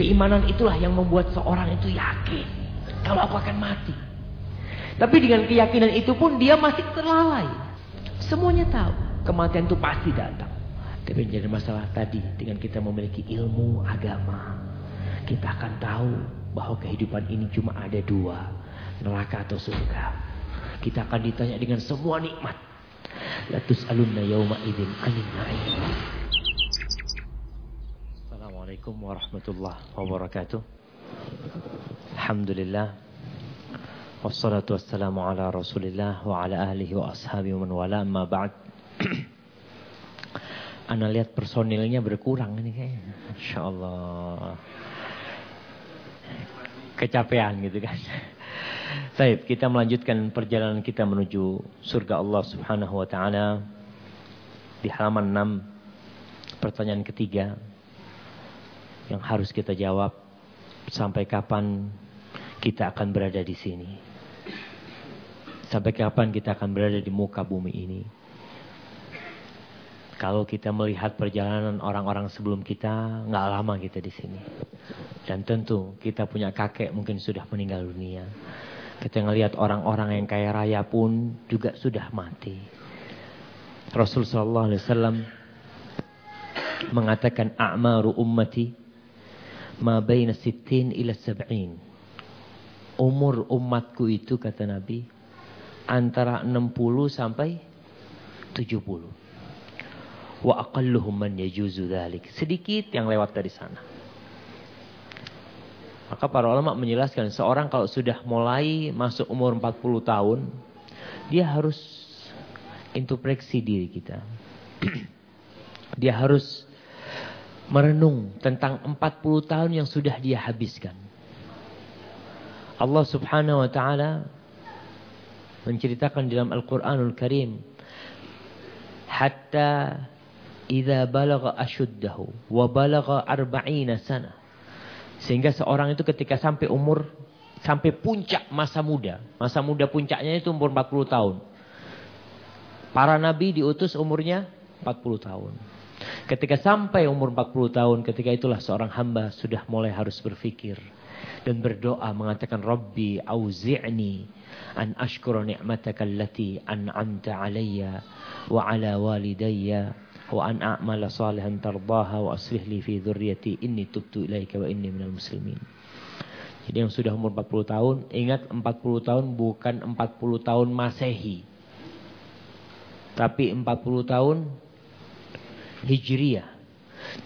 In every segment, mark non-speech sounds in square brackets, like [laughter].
Keimanan itulah yang membuat seorang itu yakin. Kalau aku akan mati. Tapi dengan keyakinan itu pun dia masih terlalai. Semuanya tahu. Kematian itu pasti datang. Tapi jadi masalah tadi. Dengan kita memiliki ilmu agama. Kita akan tahu bahwa kehidupan ini cuma ada dua. Neraka atau surga. Kita akan ditanya dengan semua nikmat. Latus alunna yawma idin anin na'im. Assalamualaikum warahmatullahi wabarakatuh. Alhamdulillah. Wassalatu wassalamu ala rasulillah wa ala ahlihi wa ashabi wa man wala amma ba'd. [clears throat] Anda lihat personilnya berkurang ini kayaknya. Insya Allah Kecapean gitu kan. [laughs] Baik, kita melanjutkan perjalanan kita menuju surga Allah subhanahu wa ta'ala. Di halaman 6 Pertanyaan ketiga Yang harus kita jawab Sampai kapan kita akan berada di sini Sampai kapan kita akan berada di muka bumi ini? Kalau kita melihat perjalanan orang-orang sebelum kita, nggak lama kita di sini. Dan tentu kita punya kakek mungkin sudah meninggal dunia. Kita ngelihat orang-orang yang kaya raya pun juga sudah mati. Rasulullah SAW mengatakan a'maru ummati ma baina sittin ila sab'in. Umur umatku itu kata Nabi antara 60 sampai 70. Wa aqalluhum man yajuzu dhalik. Sedikit yang lewat dari sana. Maka para ulama menjelaskan seorang kalau sudah mulai masuk umur 40 tahun, dia harus introspeksi diri kita. [clears throat] dia harus merenung tentang 40 tahun yang sudah dia habiskan. Allah Subhanahu wa taala menceritakan dalam Al-Qur'anul Karim hatta idza balagha ashuddahu wa balagha arba'ina sana. Sehingga seorang itu ketika sampai umur sampai puncak masa muda masa muda puncaknya itu umur 40 tahun. Para nabi diutus umurnya 40 tahun ketika sampai umur 40 tahun ketika itulah seorang hamba sudah mulai harus berpikir dan berdoa mengatakan Rabbi auzi'ni an ashkura ni'mataka allati an'amta alayya wa ala walidayya wa an a'mala salihan tardaha wa aslih li fi dhurriyyati inni tubtu ilaika wa inni minal muslimin. Jadi yang sudah umur 40 tahun, ingat 40 tahun bukan 40 tahun Masehi. Tapi 40 tahun Hijriah.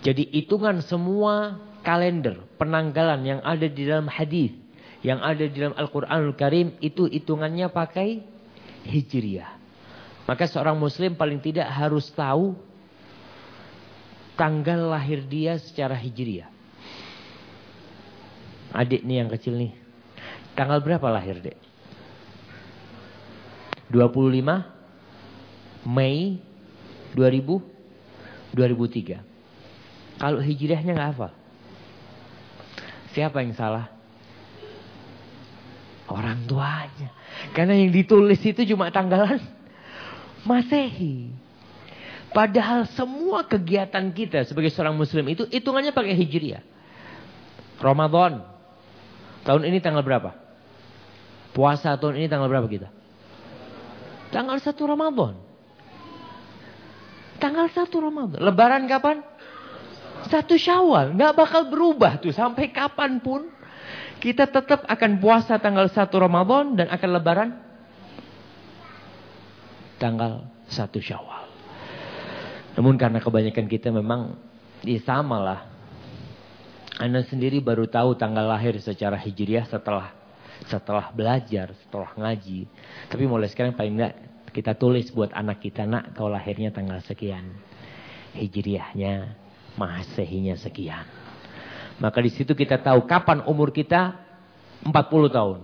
Jadi hitungan semua kalender, penanggalan yang ada di dalam hadis yang ada di dalam Al-Quranul Karim itu hitungannya pakai Hijriah. Maka seorang muslim paling tidak harus tahu tanggal lahir dia secara Hijriah. Adik nih yang kecil nih. Tanggal berapa lahir dek? 25 Mei 2000 2003. Kalau hijriahnya nggak hafal. Siapa yang salah? Orang tuanya. Karena yang ditulis itu cuma tanggalan [laughs] Masehi. Padahal semua kegiatan kita sebagai seorang muslim itu hitungannya pakai hijriah. Ramadan. Tahun ini tanggal berapa? Puasa tahun ini tanggal berapa kita? Tanggal 1 Ramadan. Tanggal 1 Ramadan. Lebaran kapan? Satu Syawal. Nggak bakal berubah tuh sampai kapan pun. Kita tetap akan puasa tanggal 1 Ramadan dan akan lebaran tanggal 1 Syawal. Namun karena kebanyakan kita memang ya sama lah. Anda sendiri baru tahu tanggal lahir secara hijriah setelah setelah belajar, setelah ngaji. Tapi mulai sekarang paling enggak kita tulis buat anak kita nak kau lahirnya tanggal sekian. Hijriahnya, masehinya sekian. Maka di situ kita tahu kapan umur kita 40 tahun.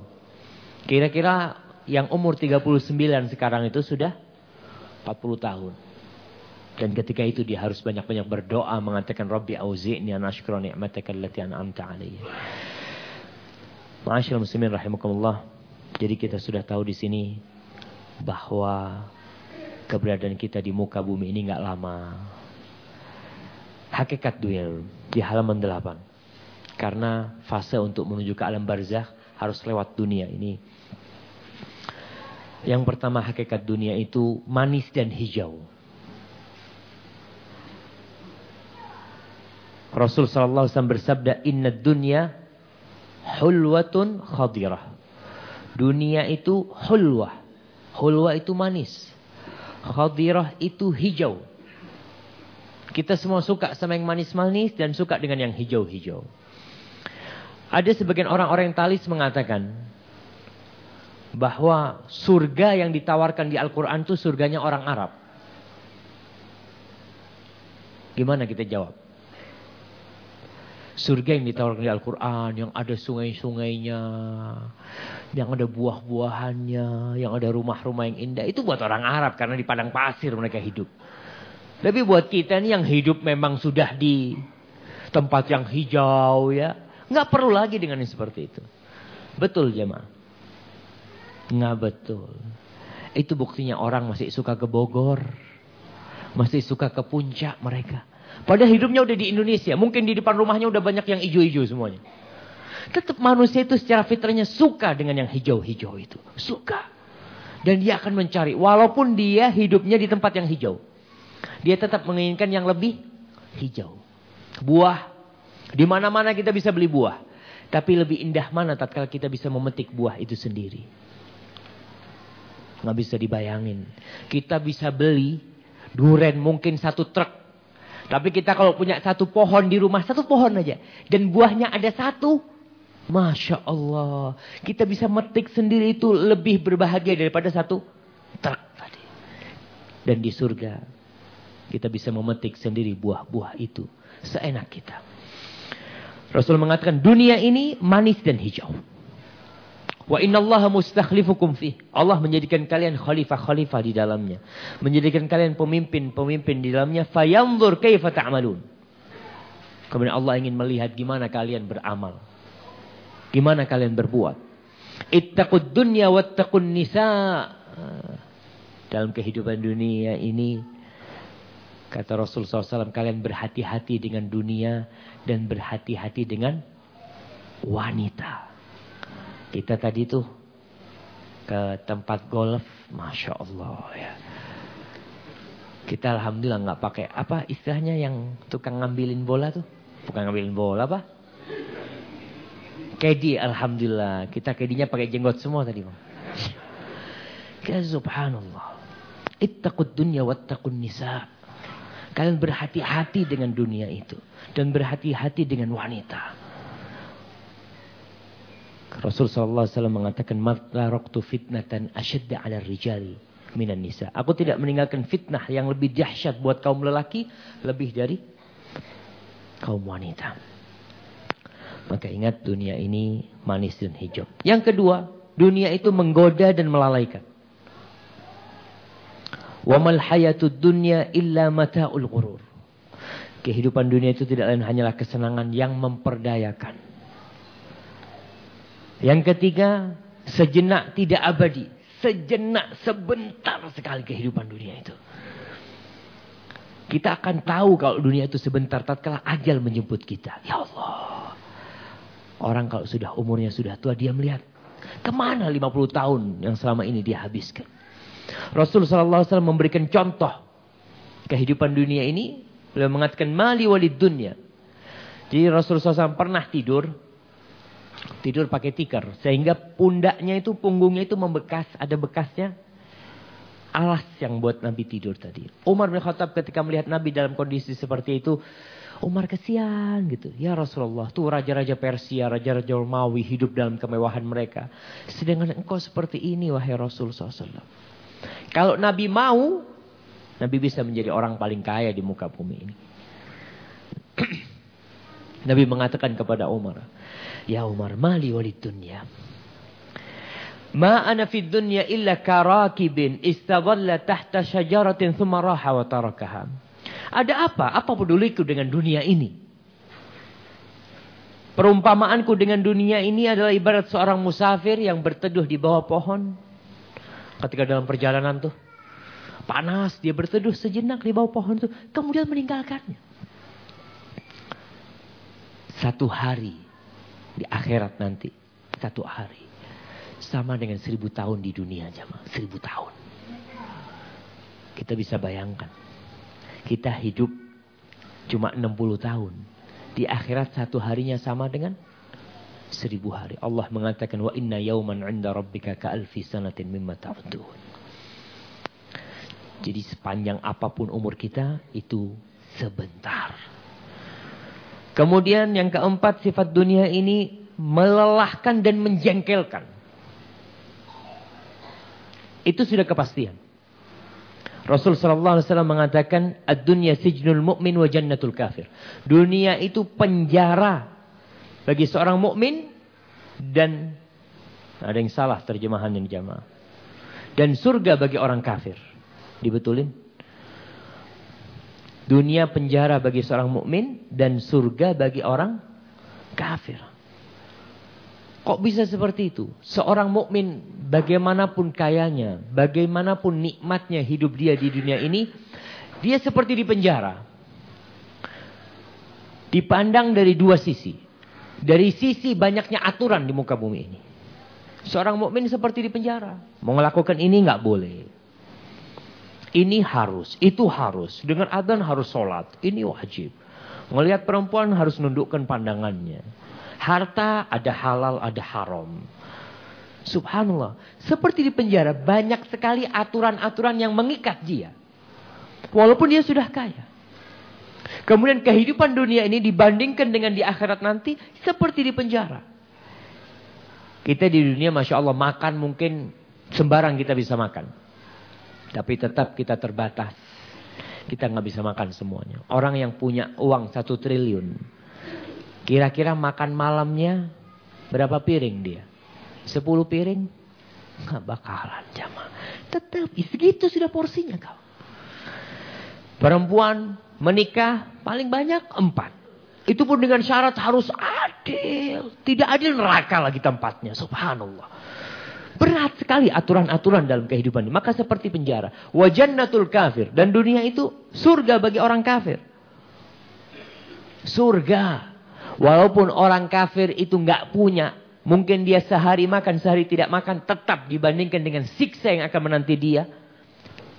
Kira-kira yang umur 39 sekarang itu sudah 40 tahun. Dan ketika itu dia harus banyak-banyak berdoa mengatakan Rabbi auzi'ni an ashkura ni'mataka allati an'amta alayya. Ma'asyiral muslimin rahimakumullah. Jadi kita sudah tahu di sini bahwa keberadaan kita di muka bumi ini nggak lama. Hakikat dunia di halaman 8. Karena fase untuk menuju ke alam barzah harus lewat dunia ini. Yang pertama hakikat dunia itu manis dan hijau. Rasul sallallahu alaihi wasallam bersabda, "Inna dunya hulwatun khadirah." Dunia itu hulwah. Hulwah itu manis. Khadirah itu hijau. Kita semua suka sama yang manis-manis dan suka dengan yang hijau-hijau. Ada sebagian orang orang talis mengatakan bahwa surga yang ditawarkan di Al-Quran itu surganya orang Arab. Gimana kita jawab? Surga yang ditawarkan di Al-Quran, yang ada sungai-sungainya, yang ada buah-buahannya, yang ada rumah-rumah yang indah. Itu buat orang Arab karena di padang pasir mereka hidup. Tapi buat kita nih yang hidup memang sudah di tempat yang hijau ya. Nggak perlu lagi dengan yang seperti itu. Betul jemaah. Nggak betul. Itu buktinya orang masih suka ke Bogor. Masih suka ke puncak mereka. Padahal hidupnya udah di Indonesia. Mungkin di depan rumahnya udah banyak yang hijau-hijau semuanya. Tetap manusia itu secara fitrahnya suka dengan yang hijau-hijau itu. Suka. Dan dia akan mencari. Walaupun dia hidupnya di tempat yang hijau. Dia tetap menginginkan yang lebih hijau. Buah di mana-mana kita bisa beli buah. Tapi lebih indah mana tatkala kita bisa memetik buah itu sendiri. Nggak bisa dibayangin. Kita bisa beli duren mungkin satu truk. Tapi kita kalau punya satu pohon di rumah, satu pohon aja. Dan buahnya ada satu. Masya Allah. Kita bisa metik sendiri itu lebih berbahagia daripada satu truk tadi. Dan di surga. Kita bisa memetik sendiri buah-buah itu. Seenak kita. Rasul mengatakan dunia ini manis dan hijau. Wa inna Allah mustakhlifukum fi. Allah menjadikan kalian khalifah-khalifah di dalamnya. Menjadikan kalian pemimpin-pemimpin di dalamnya. Fayanzur kaifa ta'malun. Kemudian Allah ingin melihat gimana kalian beramal. Gimana kalian berbuat. Ittaqud dunya wattaqun nisa. Dalam kehidupan dunia ini Kata Rasul SAW, kalian berhati-hati dengan dunia dan berhati-hati dengan wanita. Kita tadi tuh ke tempat golf, masya Allah ya. Kita alhamdulillah nggak pakai apa istilahnya yang tukang ngambilin bola tuh, bukan ngambilin bola apa? Kedi alhamdulillah, kita kedinya pakai jenggot semua tadi bang. Kita subhanallah. Ittaqud dunya wattaqun nisa. Kalian berhati-hati dengan dunia itu. Dan berhati-hati dengan wanita. Rasul SAW mengatakan, Mataroktu fitnatan asyadda ala rijali minan nisa. Aku tidak meninggalkan fitnah yang lebih dahsyat buat kaum lelaki. Lebih dari kaum wanita. Maka ingat dunia ini manis dan hijau. Yang kedua, dunia itu menggoda dan melalaikan. Wa mal hayatud dunya illa mata'ul ghurur. Kehidupan dunia itu tidak lain hanyalah kesenangan yang memperdayakan. Yang ketiga, sejenak tidak abadi. Sejenak, sebentar sekali kehidupan dunia itu. Kita akan tahu kalau dunia itu sebentar tatkala ajal menjemput kita. Ya Allah. Orang kalau sudah umurnya sudah tua dia melihat ke mana 50 tahun yang selama ini dia habiskan. Rasul wasallam memberikan contoh kehidupan dunia ini. Beliau mengatakan mali walid dunya. Jadi Rasul SAW pernah tidur. Tidur pakai tikar. Sehingga pundaknya itu, punggungnya itu membekas. Ada bekasnya. Alas yang buat Nabi tidur tadi. Umar bin Khattab ketika melihat Nabi dalam kondisi seperti itu. Umar kesian gitu. Ya Rasulullah. Tuh raja-raja Persia, raja-raja Romawi hidup dalam kemewahan mereka. Sedangkan engkau seperti ini wahai Rasul SAW. Kalau Nabi mau, Nabi bisa menjadi orang paling kaya di muka bumi ini. [clears throat] Nabi mengatakan kepada Umar, Ya Umar, mali walid dunya. Ma ana fid dunya illa karakibin istadalla tahta syajaratin thumma raha wa tarakaha. Ada apa? Apa peduliku dengan dunia ini? Perumpamaanku dengan dunia ini adalah ibarat seorang musafir yang berteduh di bawah pohon ketika dalam perjalanan tuh panas, dia berteduh sejenak di bawah pohon itu, kemudian meninggalkannya. Satu hari Di akhirat nanti. Satu hari. Sama dengan seribu tahun di dunia jamaah. Seribu tahun. Kita bisa bayangkan. Kita hidup cuma 60 tahun. Di akhirat satu harinya sama dengan seribu hari. Allah mengatakan wa inna yauman 'inda rabbika ka alfi sanatin mimma ta'udun. Jadi sepanjang apa pun umur kita itu sebentar. Kemudian yang keempat sifat dunia ini melelahkan dan menjengkelkan. Itu sudah kepastian. Rasul sallallahu alaihi wasallam mengatakan ad-dunya sijnul mu'min wa jannatul kafir. Dunia itu penjara bagi seorang mukmin dan ada yang salah terjemahan yang jamaah. Dan surga bagi orang kafir. Dibetulin? Dunia penjara bagi seorang mukmin dan surga bagi orang kafir. Kok bisa seperti itu? Seorang mukmin bagaimanapun kayanya, bagaimanapun nikmatnya hidup dia di dunia ini, dia seperti di penjara. Dipandang dari dua sisi. Dari sisi banyaknya aturan di muka bumi ini. Seorang mukmin seperti di penjara. Mau melakukan ini nggak boleh. Ini harus, itu harus. Dengan adzan harus sholat. Ini wajib. Melihat perempuan harus nundukkan pandangannya. Harta ada halal, ada haram. Subhanallah. Seperti di penjara, banyak sekali aturan-aturan yang mengikat dia. Walaupun dia sudah kaya. Kemudian kehidupan dunia ini dibandingkan dengan di akhirat nanti seperti di penjara. Kita di dunia Masya Allah makan mungkin sembarang kita bisa makan. Tapi tetap kita terbatas. Kita nggak bisa makan semuanya. Orang yang punya uang satu triliun. Kira-kira makan malamnya berapa piring dia? Sepuluh piring? Nggak bakalan jamaah. Tetapi segitu sudah porsinya kau. Perempuan menikah paling banyak empat. Itu pun dengan syarat harus adil. Tidak adil neraka lagi tempatnya. Subhanallah. Berat sekali aturan-aturan dalam kehidupan ini. Maka seperti penjara. Wajannatul kafir. Dan dunia itu surga bagi orang kafir. Surga. Walaupun orang kafir itu nggak punya. Mungkin dia sehari makan, sehari tidak makan. Tetap dibandingkan dengan siksa yang akan menanti dia.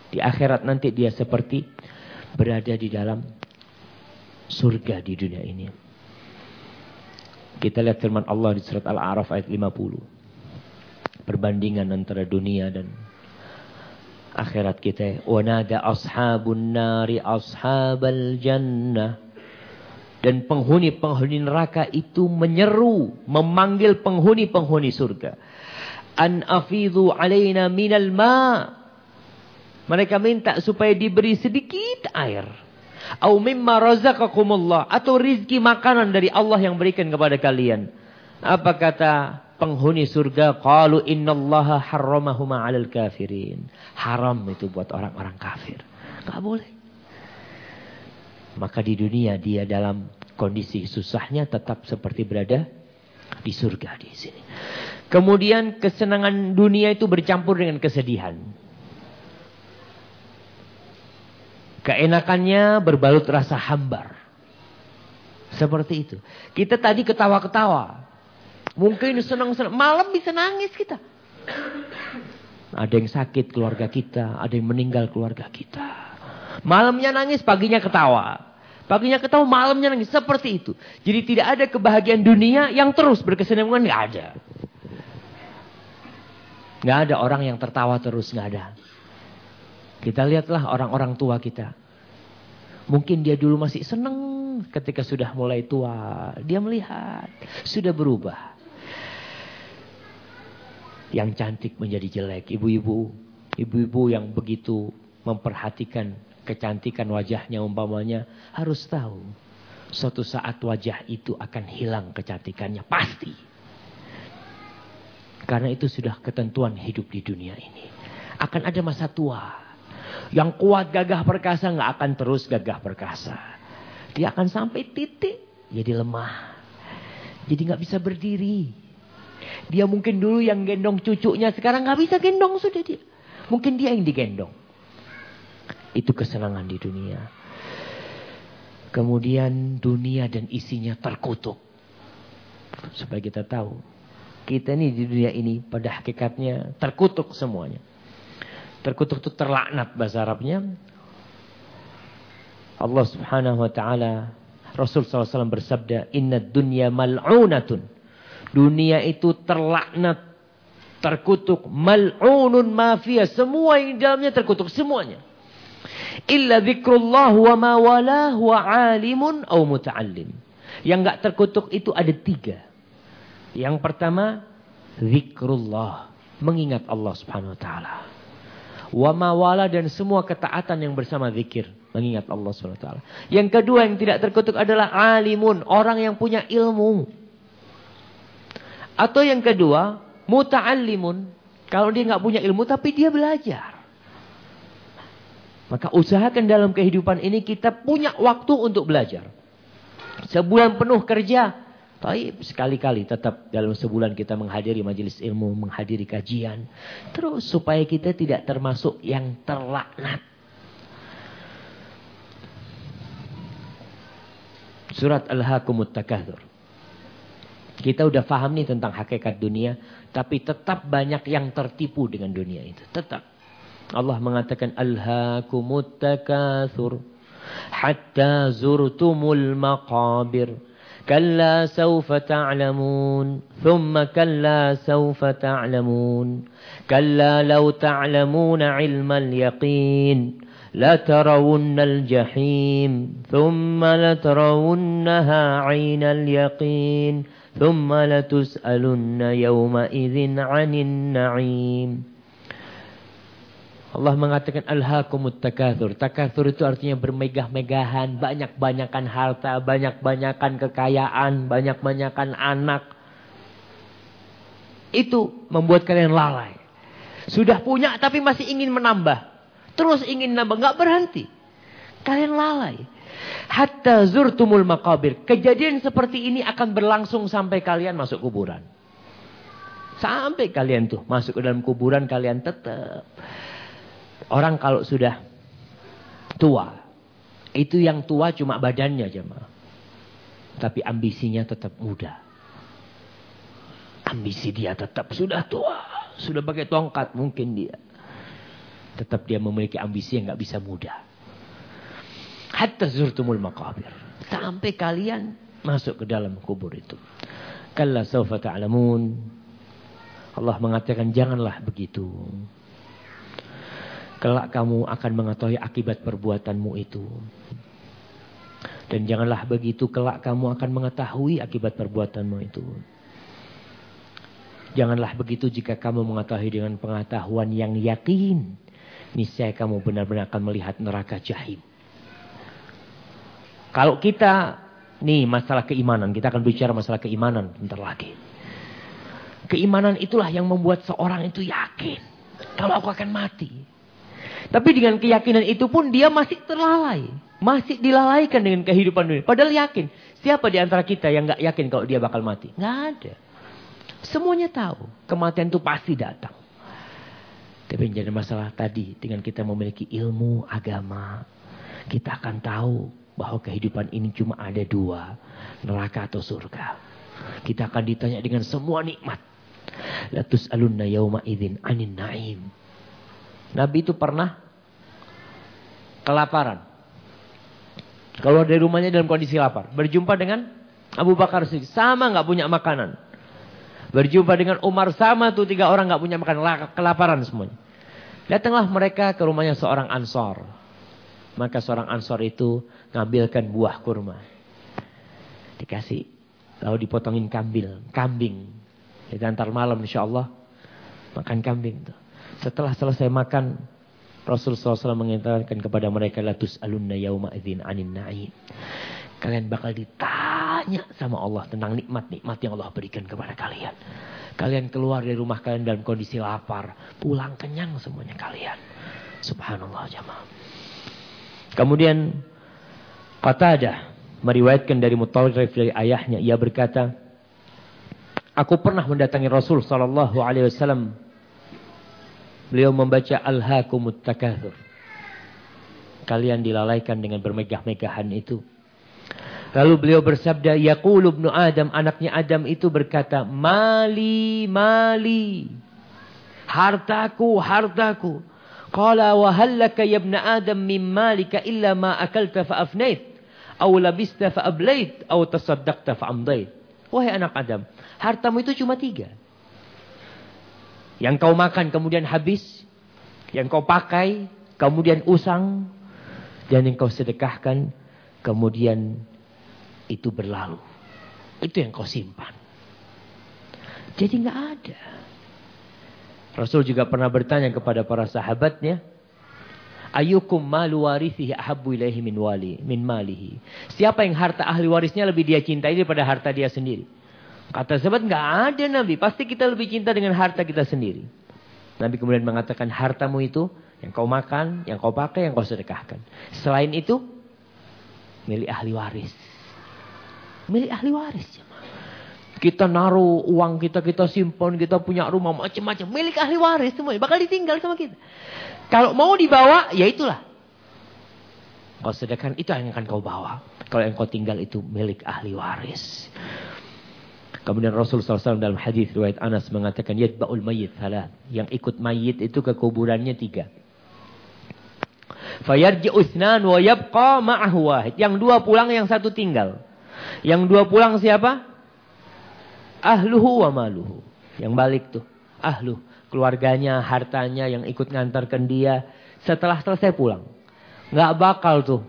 Di akhirat nanti dia seperti berada di dalam surga di dunia ini. Kita lihat firman Allah di surat Al-A'raf ayat 50. Perbandingan antara dunia dan akhirat kita. Wanada ashabun nari ashabal jannah. Dan penghuni-penghuni neraka itu menyeru, memanggil penghuni-penghuni surga. An afidhu alaina minal ma' Mereka minta supaya diberi sedikit air. Au mimma razaqakumullah. Atau rizki makanan dari Allah yang berikan kepada kalian. Apa kata penghuni surga? Qalu innallaha harramahuma alal kafirin. Haram itu buat orang-orang kafir. Gak boleh. Maka di dunia dia dalam kondisi susahnya tetap seperti berada di surga di sini. Kemudian kesenangan dunia itu bercampur dengan kesedihan. Keenakannya berbalut rasa hambar. Seperti itu. Kita tadi ketawa-ketawa. Mungkin senang-senang. Malam bisa nangis kita. Ada yang sakit keluarga kita. Ada yang meninggal keluarga kita. Malamnya nangis, paginya ketawa. Paginya ketawa, malamnya nangis. Seperti itu. Jadi tidak ada kebahagiaan dunia yang terus berkesenangan. Nggak ada. Nggak ada orang yang tertawa terus. Nggak ada. Kita lihatlah orang-orang tua kita. Mungkin dia dulu masih senang ketika sudah mulai tua. Dia melihat, sudah berubah. Yang cantik menjadi jelek. Ibu-ibu, ibu-ibu yang begitu memperhatikan kecantikan wajahnya umpamanya. Harus tahu, suatu saat wajah itu akan hilang kecantikannya. Pasti. Karena itu sudah ketentuan hidup di dunia ini. Akan ada masa tua. Yang kuat gagah perkasa nggak akan terus gagah perkasa. Dia akan sampai titik jadi lemah. Jadi nggak bisa berdiri. Dia mungkin dulu yang gendong cucunya sekarang nggak bisa gendong sudah dia. Mungkin dia yang digendong. Itu kesenangan di dunia. Kemudian dunia dan isinya terkutuk. Supaya kita tahu. Kita ini di dunia ini pada hakikatnya terkutuk semuanya. Terkutuk itu terlaknat bahasa Arabnya. Allah subhanahu wa ta'ala Rasul SAW bersabda Inna dunya mal'unatun Dunia itu terlaknat Terkutuk Mal'unun mafia Semua yang di dalamnya terkutuk Semuanya Illa zikrullah wa ma walah wa alimun au muta'allim Yang enggak terkutuk itu ada tiga Yang pertama Zikrullah Mengingat Allah subhanahu wa ta'ala Wa mawala dan semua ketaatan yang bersama zikir. Mengingat Allah SWT. Yang kedua yang tidak terkutuk adalah alimun. Orang yang punya ilmu. Atau yang kedua, muta'allimun. Kalau dia nggak punya ilmu tapi dia belajar. Maka usahakan dalam kehidupan ini kita punya waktu untuk belajar. Sebulan penuh kerja, tapi sekali-kali tetap dalam sebulan kita menghadiri majelis ilmu, menghadiri kajian. Terus supaya kita tidak termasuk yang terlaknat. Surat Al-Hakumut Takathur. Kita udah paham nih tentang hakikat dunia. Tapi tetap banyak yang tertipu dengan dunia itu. Tetap. Allah mengatakan Al-Hakumut Takathur. Hatta zurtumul maqabir. كلا سوف تعلمون ثم كلا سوف تعلمون كلا لو تعلمون علم اليقين لترون الجحيم ثم لترونها عين اليقين ثم لتسألن يومئذ عن النعيم Allah mengatakan alhaakumut takatsur. Takatsur itu artinya bermegah-megahan, banyak-banyakan harta, banyak-banyakan kekayaan, banyak-banyakan anak. Itu membuat kalian lalai. Sudah punya tapi masih ingin menambah. Terus ingin nambah, nggak berhenti. Kalian lalai. Hatta zurtumul makabir. Kejadian seperti ini akan berlangsung sampai kalian masuk kuburan. Sampai kalian tuh masuk ke dalam kuburan kalian tetap Orang kalau sudah tua, itu yang tua cuma badannya jemaah. Tapi ambisinya tetap muda. Ambisi dia tetap sudah tua. Sudah pakai tongkat mungkin dia. Tetap dia memiliki ambisi yang nggak bisa muda. Hatta zurtumul makabir. Sampai kalian masuk ke dalam kubur itu. Kalla sawfa ta'lamun. Allah mengatakan janganlah begitu. Kelak kamu akan mengetahui akibat perbuatanmu itu. Dan janganlah begitu kelak kamu akan mengetahui akibat perbuatanmu itu. Janganlah begitu jika kamu mengetahui dengan pengetahuan yang yakin. Niscaya kamu benar-benar akan melihat neraka jahim. Kalau kita, nih masalah keimanan. Kita akan bicara masalah keimanan bentar lagi. Keimanan itulah yang membuat seorang itu yakin. Kalau aku akan mati. Tapi dengan keyakinan itu pun dia masih terlalai. Masih dilalaikan dengan kehidupan dunia. Padahal yakin. Siapa di antara kita yang gak yakin kalau dia bakal mati? Gak ada. Semuanya tahu. Kematian itu pasti datang. Tapi yang jadi masalah tadi. Dengan kita memiliki ilmu agama. Kita akan tahu bahwa kehidupan ini cuma ada dua. Neraka atau surga. Kita akan ditanya dengan semua nikmat. Latus alunna yauma idin anin naim. Nabi itu pernah kelaparan. Keluar dari rumahnya dalam kondisi lapar. Berjumpa dengan Abu Bakar Siddiq. Sama nggak punya makanan. Berjumpa dengan Umar sama tuh tiga orang nggak punya makanan. Kelaparan semuanya. Datanglah mereka ke rumahnya seorang ansor. Maka seorang ansor itu ngambilkan buah kurma. Dikasih. Lalu dipotongin kambil, kambing. Jadi antar malam insya Allah. Makan kambing tuh. Setelah selesai makan, Rasulullah SAW mengatakan kepada mereka, Latus alunna yauma idzin anin na'im. Kalian bakal ditanya sama Allah tentang nikmat-nikmat yang Allah berikan kepada kalian. Kalian keluar dari rumah kalian dalam kondisi lapar. Pulang kenyang semuanya kalian. Subhanallah jamaah. Kemudian Qatadah meriwayatkan dari Mutalrif dari ayahnya. Ia berkata, Aku pernah mendatangi Rasul Sallallahu Alaihi Wasallam Beliau membaca Al-Hakumut Takathur. Kalian dilalaikan dengan bermegah-megahan itu. Lalu beliau bersabda, Yaqulu ibnu Adam, anaknya Adam itu berkata, Mali, mali. Hartaku, hartaku. Qala wa hallaka ya ibn Adam min malika illa ma akalta fa afnait. Aw labista fa ablait. Aw tasaddaqta fa amdait. Wahai anak Adam, hartamu itu cuma tiga. Yang kau makan kemudian habis. Yang kau pakai kemudian usang. Dan yang kau sedekahkan kemudian itu berlalu. Itu yang kau simpan. Jadi nggak ada. Rasul juga pernah bertanya kepada para sahabatnya, Ayukum malu warithihi ahabbu ilaihi min wali min malihi. Siapa yang harta ahli warisnya lebih dia cintai daripada harta dia sendiri? Kata sahabat nggak ada Nabi, pasti kita lebih cinta dengan harta kita sendiri. Nabi kemudian mengatakan hartamu itu yang kau makan, yang kau pakai, yang kau sedekahkan. Selain itu milik ahli waris milik ahli waris. Kita naruh uang kita, kita simpan, kita punya rumah macam-macam. Milik ahli waris semua. Bakal ditinggal sama kita. Kalau mau dibawa, ya itulah. Kau sedekahkan, itu yang akan kau bawa. Kalau yang kau tinggal itu milik ahli waris. Kemudian Rasulullah SAW dalam hadis riwayat Anas mengatakan yadba'ul mayyit salah. Yang ikut mayit itu ke kuburannya tiga. Fayarji'u uthnan wa yabqa ma'ahu wahid. Yang dua pulang, yang satu tinggal. Yang dua pulang siapa? Ahluhu wa maluhu. Yang balik tuh. Ahlu. Keluarganya, hartanya yang ikut ngantarkan dia. Setelah selesai pulang. Nggak bakal tuh.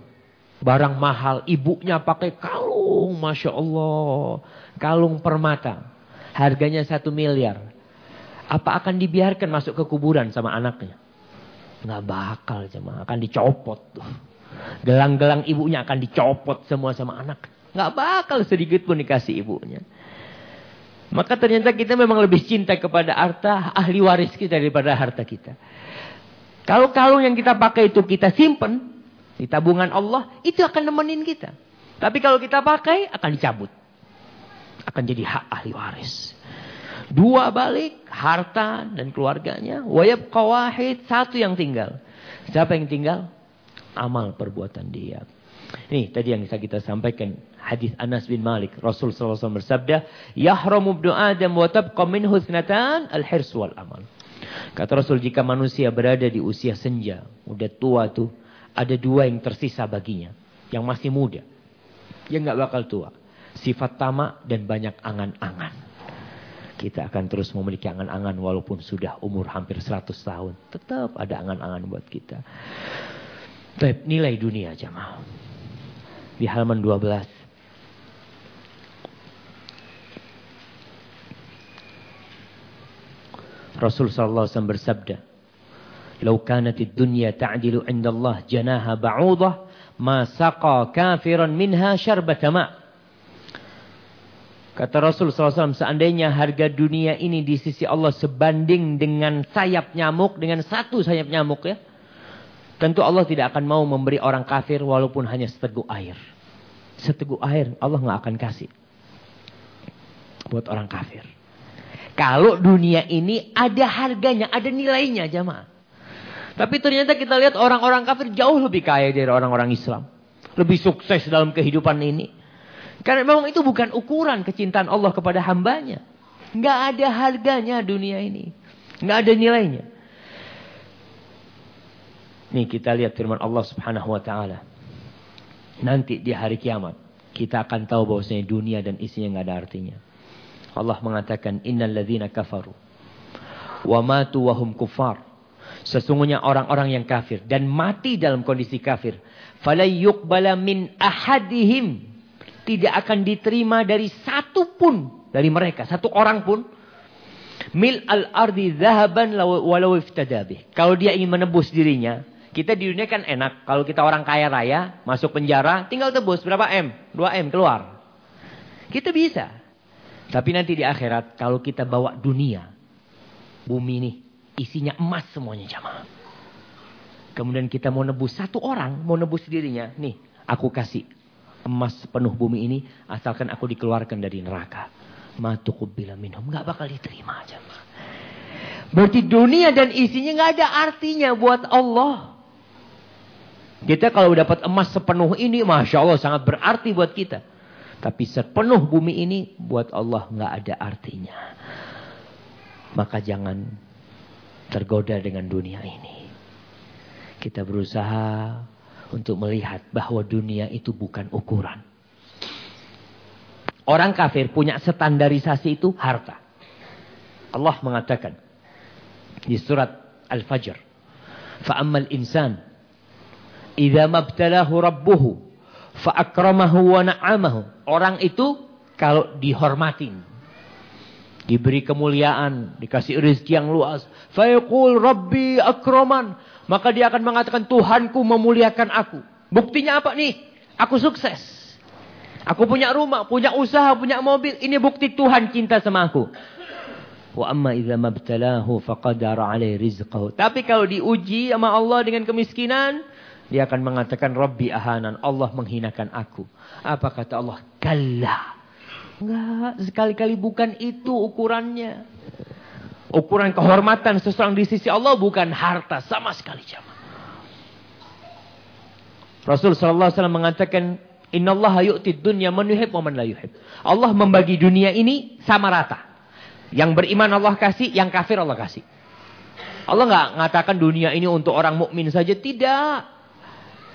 Barang mahal. Ibunya pakai kalung. Masya Allah. Kalung permata. Harganya satu miliar. Apa akan dibiarkan masuk ke kuburan sama anaknya? Nggak bakal cuma Akan dicopot tuh. Gelang-gelang ibunya akan dicopot semua sama anak. Nggak bakal sedikit pun dikasih ibunya. Maka ternyata kita memang lebih cinta kepada harta ahli waris kita daripada harta kita. Kalau kalung yang kita pakai itu kita simpen di tabungan Allah, itu akan nemenin kita. Tapi kalau kita pakai akan dicabut. Akan jadi hak ahli waris. Dua balik, harta dan keluarganya. Wayab kawahid, satu yang tinggal. Siapa yang tinggal? Amal perbuatan dia. Ini tadi yang bisa kita sampaikan hadis Anas bin Malik. Rasul SAW bersabda, Yahramu ibnu Adam wa tabqa minhu thnatan al-hirs wal amal. Kata Rasul, jika manusia berada di usia senja, udah tua tuh, ada dua yang tersisa baginya. Yang masih muda. Yang nggak bakal tua. Sifat tamak dan banyak angan-angan. Kita akan terus memiliki angan-angan walaupun sudah umur hampir 100 tahun. Tetap ada angan-angan buat kita. Tapi nilai dunia jamaah. Di halaman 12. Rasul sallallahu alaihi bersabda, "Lau kanatid dunya ta'dilu 'inda Allah janaha ba'udah, ma saqa kafiran minha syarbata ma'." Kata Rasul SAW, seandainya harga dunia ini di sisi Allah sebanding dengan sayap nyamuk, dengan satu sayap nyamuk ya. Tentu Allah tidak akan mau memberi orang kafir walaupun hanya seteguk air. Seteguk air Allah nggak akan kasih. Buat orang kafir. Kalau dunia ini ada harganya, ada nilainya jamaah. Tapi ternyata kita lihat orang-orang kafir jauh lebih kaya dari orang-orang Islam. Lebih sukses dalam kehidupan ini. Karena memang itu bukan ukuran kecintaan Allah kepada hambanya. Nggak ada harganya dunia ini. Nggak ada nilainya. Nih kita lihat firman Allah subhanahu wa ta'ala. Nanti di hari kiamat. Kita akan tahu bahwasanya dunia dan isinya nggak ada artinya. Allah mengatakan innal ladzina kafaru wa matu wa kufar. Sesungguhnya orang-orang yang kafir dan mati dalam kondisi kafir, fala yuqbala min ahadihim tidak akan diterima dari satu pun dari mereka, satu orang pun mil al-ardi zahaban walau iftadabih. Kalau dia ingin menebus dirinya, kita di dunia kan enak. Kalau kita orang kaya raya, masuk penjara, tinggal tebus berapa M? 2 M keluar. Kita bisa. Tapi nanti di akhirat kalau kita bawa dunia, bumi ini isinya emas semuanya jamaah. Kemudian kita mau nebus satu orang, mau nebus dirinya. Nih, aku kasih emas penuh bumi ini asalkan aku dikeluarkan dari neraka. Matukubbila minhum. Gak bakal diterima jamaah. Berarti dunia dan isinya gak ada artinya buat Allah. Kita kalau dapat emas sepenuh ini, Masya Allah sangat berarti buat kita. Tapi sepenuh bumi ini buat Allah nggak ada artinya. Maka jangan tergoda dengan dunia ini. Kita berusaha untuk melihat bahwa dunia itu bukan ukuran. Orang kafir punya standarisasi itu harta. Allah mengatakan di surat Al-Fajr, "Fa'ammal insan idza mabtalahu rabbuhu fa'akramahu wa na'amahu." Orang itu kalau dihormatin, diberi kemuliaan, dikasih rezeki yang luas, fayaqul rabbi akraman, maka dia akan mengatakan Tuhanku memuliakan aku. Buktinya apa nih? Aku sukses. Aku punya rumah, punya usaha, punya mobil. Ini bukti Tuhan cinta sama aku. Wa amma idza mabtalahu faqadara alaihi rizqahu. Tapi kalau diuji sama Allah dengan kemiskinan, dia akan mengatakan Rabbi ahanan, Allah menghinakan aku. Apa kata Allah? Kalla. Enggak, sekali-kali bukan itu ukurannya. Ukuran kehormatan seseorang di sisi Allah bukan harta sama sekali jamaah. Rasul wasallam mengatakan Innallaha yu'tid dunya man yuhib man la yuhib. Allah membagi dunia ini sama rata. Yang beriman Allah kasih, yang kafir Allah kasih. Allah nggak mengatakan dunia ini untuk orang mukmin saja, tidak.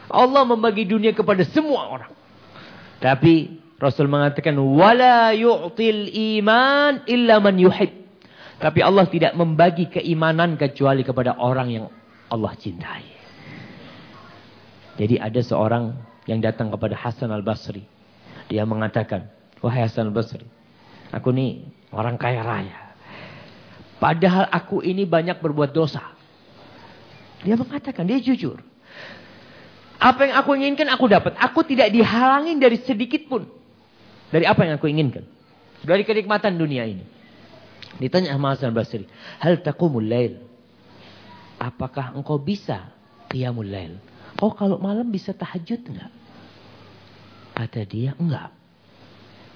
Allah membagi dunia kepada semua orang. Tapi Rasul mengatakan wala yu'til iman illa man yuhib. Tapi Allah tidak membagi keimanan kecuali kepada orang yang Allah cintai. Jadi ada seorang yang datang kepada Hasan al-Basri. Dia mengatakan, wahai Hasan al-Basri, aku nih Orang kaya raya. Padahal aku ini banyak berbuat dosa. Dia mengatakan, dia jujur. Apa yang aku inginkan aku dapat. Aku tidak dihalangin dari sedikit pun. Dari apa yang aku inginkan. Dari kenikmatan dunia ini. Ditanya sama Hasan Basri. Hal taqumul lail. Apakah engkau bisa qiyamul lail? Oh kalau malam bisa tahajud enggak? Kata dia enggak.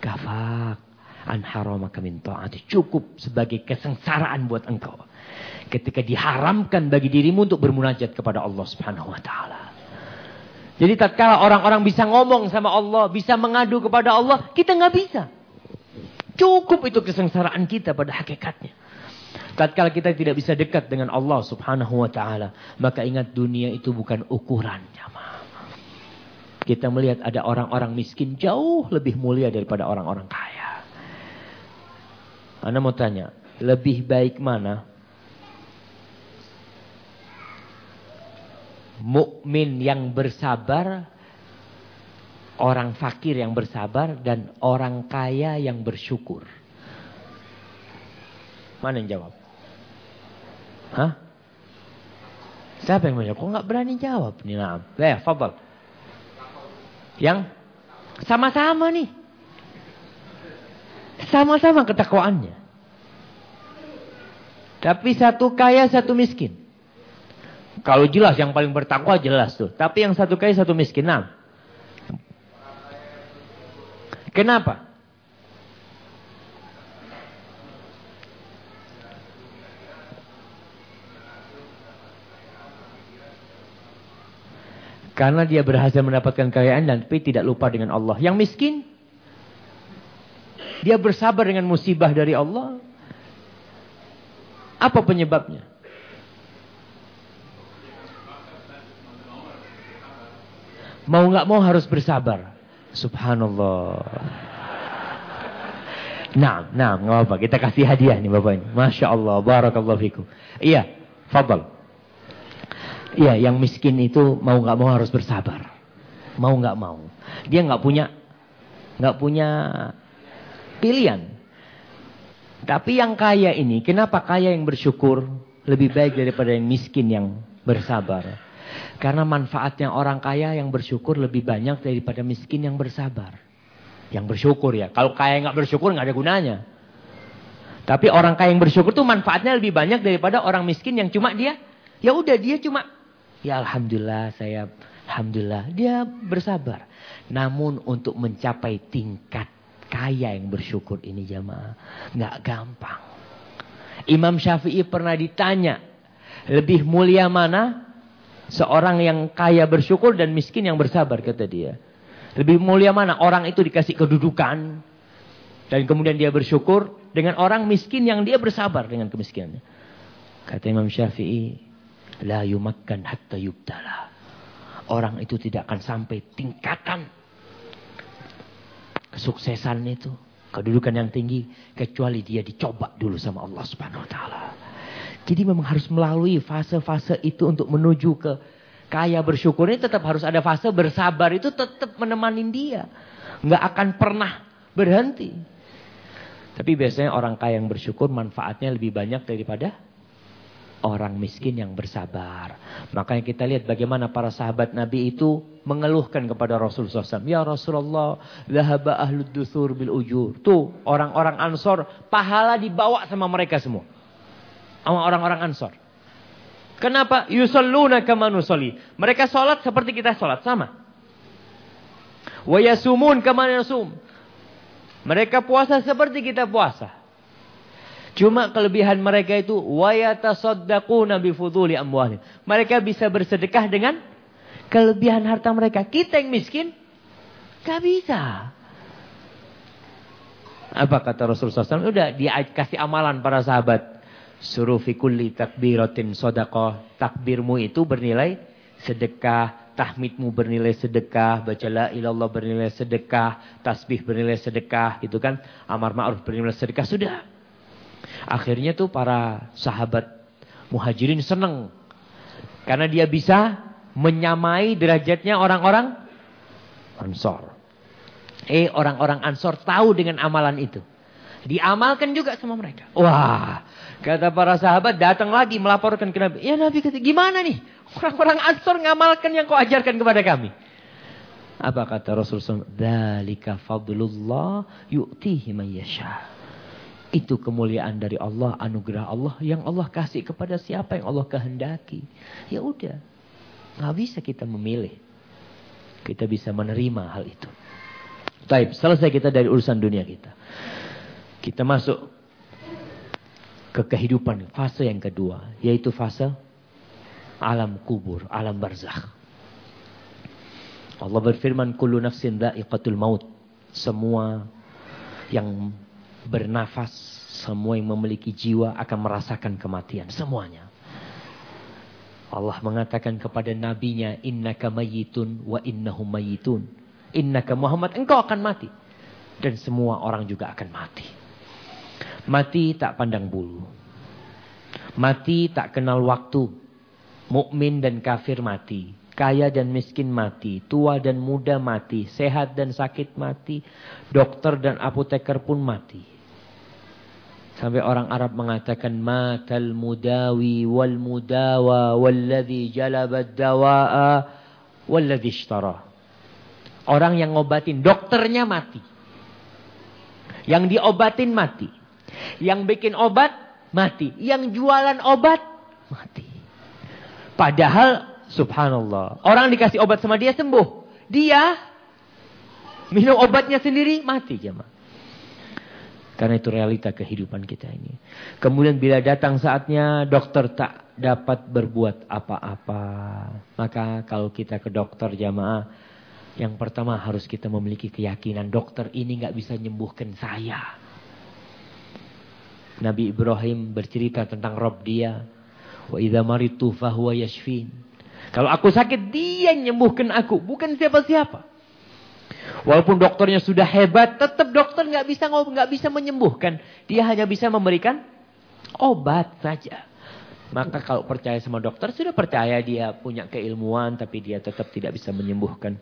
Kafak an haramaka min. Cukup sebagai kesengsaraan buat engkau. Ketika diharamkan bagi dirimu untuk bermunajat kepada Allah Subhanahu wa taala. Jadi tatkala orang-orang bisa ngomong sama Allah, bisa mengadu kepada Allah, kita nggak bisa. Cukup itu kesengsaraan kita pada hakikatnya. Tatkala kita tidak bisa dekat dengan Allah Subhanahu wa taala, maka ingat dunia itu bukan ukuran Kita melihat ada orang-orang miskin jauh lebih mulia daripada orang-orang kaya. Anda mau tanya, lebih baik mana? Mukmin yang bersabar, orang fakir yang bersabar dan orang kaya yang bersyukur. Mana yang jawab? Hah? Siapa yang menjawab? Kok nggak berani jawab nih? Nah, ya, fadal. Yang sama-sama nih. Sama-sama ketakwaannya. Tapi satu kaya, satu miskin. Kalau jelas yang paling bertakwa jelas tuh. Tapi yang satu kaya, satu miskin. Nah. Kenapa? Karena dia berhasil mendapatkan kekayaan dan tapi tidak lupa dengan Allah. Yang miskin dia bersabar dengan musibah dari Allah. Apa penyebabnya? Mau nggak mau harus bersabar. Subhanallah. Nah, nah, nggak apa-apa. Kita kasih hadiah nih bapak ini. Masya Allah, barakallahu fikum. Iya, fadal. Iya, yang miskin itu mau nggak mau harus bersabar. Mau nggak mau. Dia nggak punya, nggak punya pilihan. Tapi yang kaya ini, kenapa kaya yang bersyukur lebih baik daripada yang miskin yang bersabar? Karena manfaatnya orang kaya yang bersyukur lebih banyak daripada miskin yang bersabar. Yang bersyukur ya. Kalau kaya nggak bersyukur nggak ada gunanya. Tapi orang kaya yang bersyukur tuh manfaatnya lebih banyak daripada orang miskin yang cuma dia, ya udah dia cuma, ya alhamdulillah saya, alhamdulillah dia bersabar. Namun untuk mencapai tingkat kaya yang bersyukur ini jamaah. Nggak gampang. Imam Syafi'i pernah ditanya. Lebih mulia mana? Seorang yang kaya bersyukur dan miskin yang bersabar kata dia. Lebih mulia mana? Orang itu dikasih kedudukan. Dan kemudian dia bersyukur. Dengan orang miskin yang dia bersabar dengan kemiskinannya. Kata Imam Syafi'i. La yumakkan hatta yubtala. Orang itu tidak akan sampai tingkatan. Kesuksesan itu. Kedudukan yang tinggi. Kecuali dia dicoba dulu sama Allah subhanahu wa ta'ala. Jadi memang harus melalui fase-fase itu untuk menuju ke Kaya bersyukur ini tetap harus ada fase bersabar itu tetap menemani dia. Nggak akan pernah berhenti. Tapi biasanya orang kaya yang bersyukur manfaatnya lebih banyak daripada orang miskin yang bersabar. Makanya kita lihat bagaimana para sahabat Nabi itu mengeluhkan kepada Rasulullah SAW. Ya Rasulullah, lahaba ahlud dusur bil ujur. Tuh orang-orang ansor, pahala dibawa sama mereka semua. Sama orang-orang ansor. Kenapa? Yusalluna kama nusalli. Mereka sholat seperti kita sholat. Sama. Wa yasumun kama. Mereka puasa seperti kita puasa. Cuma kelebihan mereka itu wa yatasaddaquna bi fuduli amwalihim. Mereka bisa bersedekah dengan kelebihan harta mereka. Kita yang miskin gak bisa. Apa kata Rasulullah SAW? Udah dikasih amalan para sahabat. Suruh fi kulli takbiratin sodakoh. Takbirmu itu bernilai sedekah. Tahmidmu bernilai sedekah. Baca la ilallah bernilai sedekah. Tasbih bernilai sedekah. Gitu kan. Amar ma'ruf bernilai sedekah. Sudah. Akhirnya tuh para sahabat muhajirin seneng. Karena dia bisa menyamai derajatnya orang-orang ansor. Eh orang-orang ansor tahu dengan amalan itu. Diamalkan juga sama mereka. Wah, kata para sahabat datang lagi melaporkan ke Nabi. Ya Nabi kata, gimana nih? Orang-orang Ansor ngamalkan yang kau ajarkan kepada kami. Apa kata Rasulullah? Dalika fadlullah yu'tihi man. Itu kemuliaan dari Allah, anugerah Allah yang Allah kasih kepada siapa yang Allah kehendaki. Ya udah. Nggak bisa kita memilih. Kita bisa menerima hal itu. Baik, selesai kita dari urusan dunia kita. Kita masuk ke kehidupan fase yang kedua, yaitu fase alam kubur, alam barzakh. Allah berfirman, "Kullu nafsin dha'iqatul maut." Semua yang bernafas, semua yang memiliki jiwa akan merasakan kematian, semuanya. Allah mengatakan kepada nabinya, "Innaka mayyitun wa innahum mayyitun." Innaka Muhammad, engkau akan mati dan semua orang juga akan mati. Mati tak pandang bulu. Mati tak kenal waktu. Mukmin dan kafir mati. Kaya dan miskin mati. Tua dan muda mati. Sehat dan sakit mati. Dokter dan apoteker pun mati. Sampai orang Arab mengatakan matal mudawi wal mudawa walladhi jalabad dawa'a walladhi ishtara. Orang yang ngobatin dokternya mati. Yang diobatin mati. Yang bikin obat, mati. Yang jualan obat, mati. Padahal, subhanallah. Orang dikasih obat sama dia sembuh. Dia minum obatnya sendiri, mati jemaah. Karena itu realita kehidupan kita ini. Kemudian bila datang saatnya dokter tak dapat berbuat apa-apa. Maka kalau kita ke dokter jamaah. Yang pertama harus kita memiliki keyakinan. Dokter ini nggak bisa menyembuhkan saya. Nabi Ibrahim bercerita tentang Rob dia. Wa idza maritu fahuwa yashfin. Kalau aku sakit, dia yang menyembuhkan aku, bukan siapa-siapa. Walaupun dokternya sudah hebat, tetap dokter nggak bisa nggak bisa menyembuhkan. Dia hanya bisa memberikan obat saja. Maka kalau percaya sama dokter, sudah percaya dia punya keilmuan, tapi dia tetap tidak bisa menyembuhkan.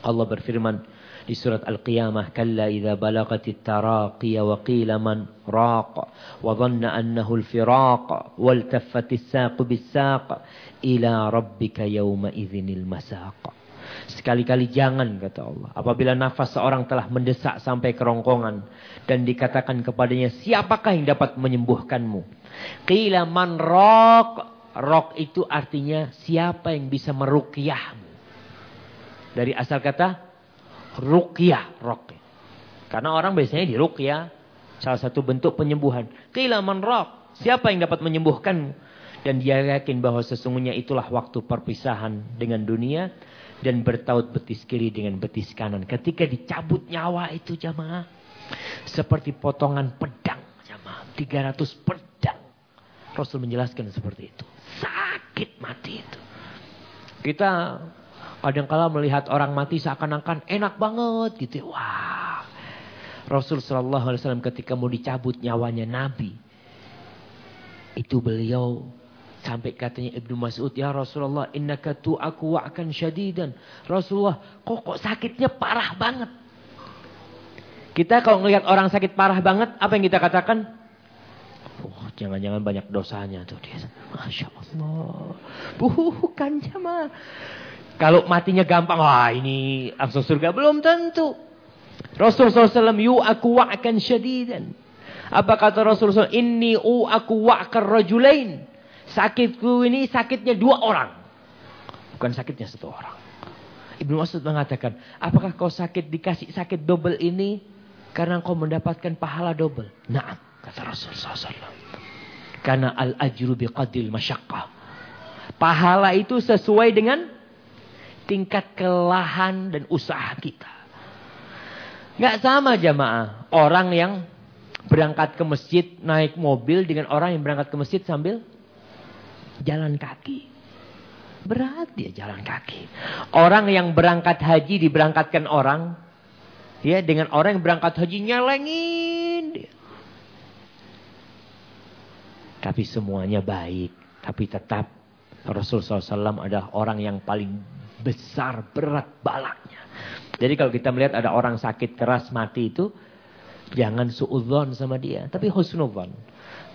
Allah berfirman, di surat Al-Qiyamah kalla idza balagatit taraqiya wa qila man raq wa dhanna annahu al-firaq wal taffatis saq bis-saq ila rabbika yawma idzinil masaq Sekali-kali jangan kata Allah. Apabila nafas seorang telah mendesak sampai kerongkongan. Dan dikatakan kepadanya siapakah yang dapat menyembuhkanmu. Qila man raq. Raq itu artinya siapa yang bisa meruqyahmu. Dari asal kata ruqyah, ruqyah. Karena orang biasanya di ruqyah salah satu bentuk penyembuhan. Man raq, siapa yang dapat menyembuhkan? Dan dia yakin bahwa sesungguhnya itulah waktu perpisahan dengan dunia dan bertaut betis kiri dengan betis kanan. Ketika dicabut nyawa itu jamaah. Seperti potongan pedang jamaah. 300 pedang. Rasul menjelaskan seperti itu. Sakit mati itu. Kita kadang-kala melihat orang mati seakan-akan enak banget gitu. Wah. Rasul Shallallahu Alaihi Wasallam ketika mau dicabut nyawanya Nabi, itu beliau Sampai katanya Ibnu Mas'ud, ya Rasulullah, innaka tu'aku wa'kan syadidan. Rasulullah, kok kok sakitnya parah banget. Kita kalau melihat orang sakit parah banget, apa yang kita katakan? Oh, jangan-jangan banyak dosanya tuh dia. Masya Allah. Bukan jamaah. Kalau matinya gampang, wah ini langsung surga. Belum tentu. Rasulullah SAW, yu aku wa'kan syadidan. Apa kata Rasulullah SAW? Inni u aku wa'kan rajulain. Sakitku ini sakitnya dua orang. Bukan sakitnya satu orang. Ibnu Mas'ud mengatakan, apakah kau sakit dikasih sakit double ini karena kau mendapatkan pahala double? Nah, kata Rasulullah SAW. Karena al-ajru biqadil masyakkah. Pahala itu sesuai dengan tingkat kelahan dan usaha kita. Gak sama jamaah. Orang yang berangkat ke masjid naik mobil dengan orang yang berangkat ke masjid sambil jalan kaki. Berat dia jalan kaki. Orang yang berangkat haji diberangkatkan orang. Ya, dengan orang yang berangkat haji nyelengin. Tapi semuanya baik. Tapi tetap Rasulullah SAW adalah orang yang paling besar berat balaknya. Jadi kalau kita melihat ada orang sakit keras mati itu. Jangan suudzon sama dia. Tapi husnudzon.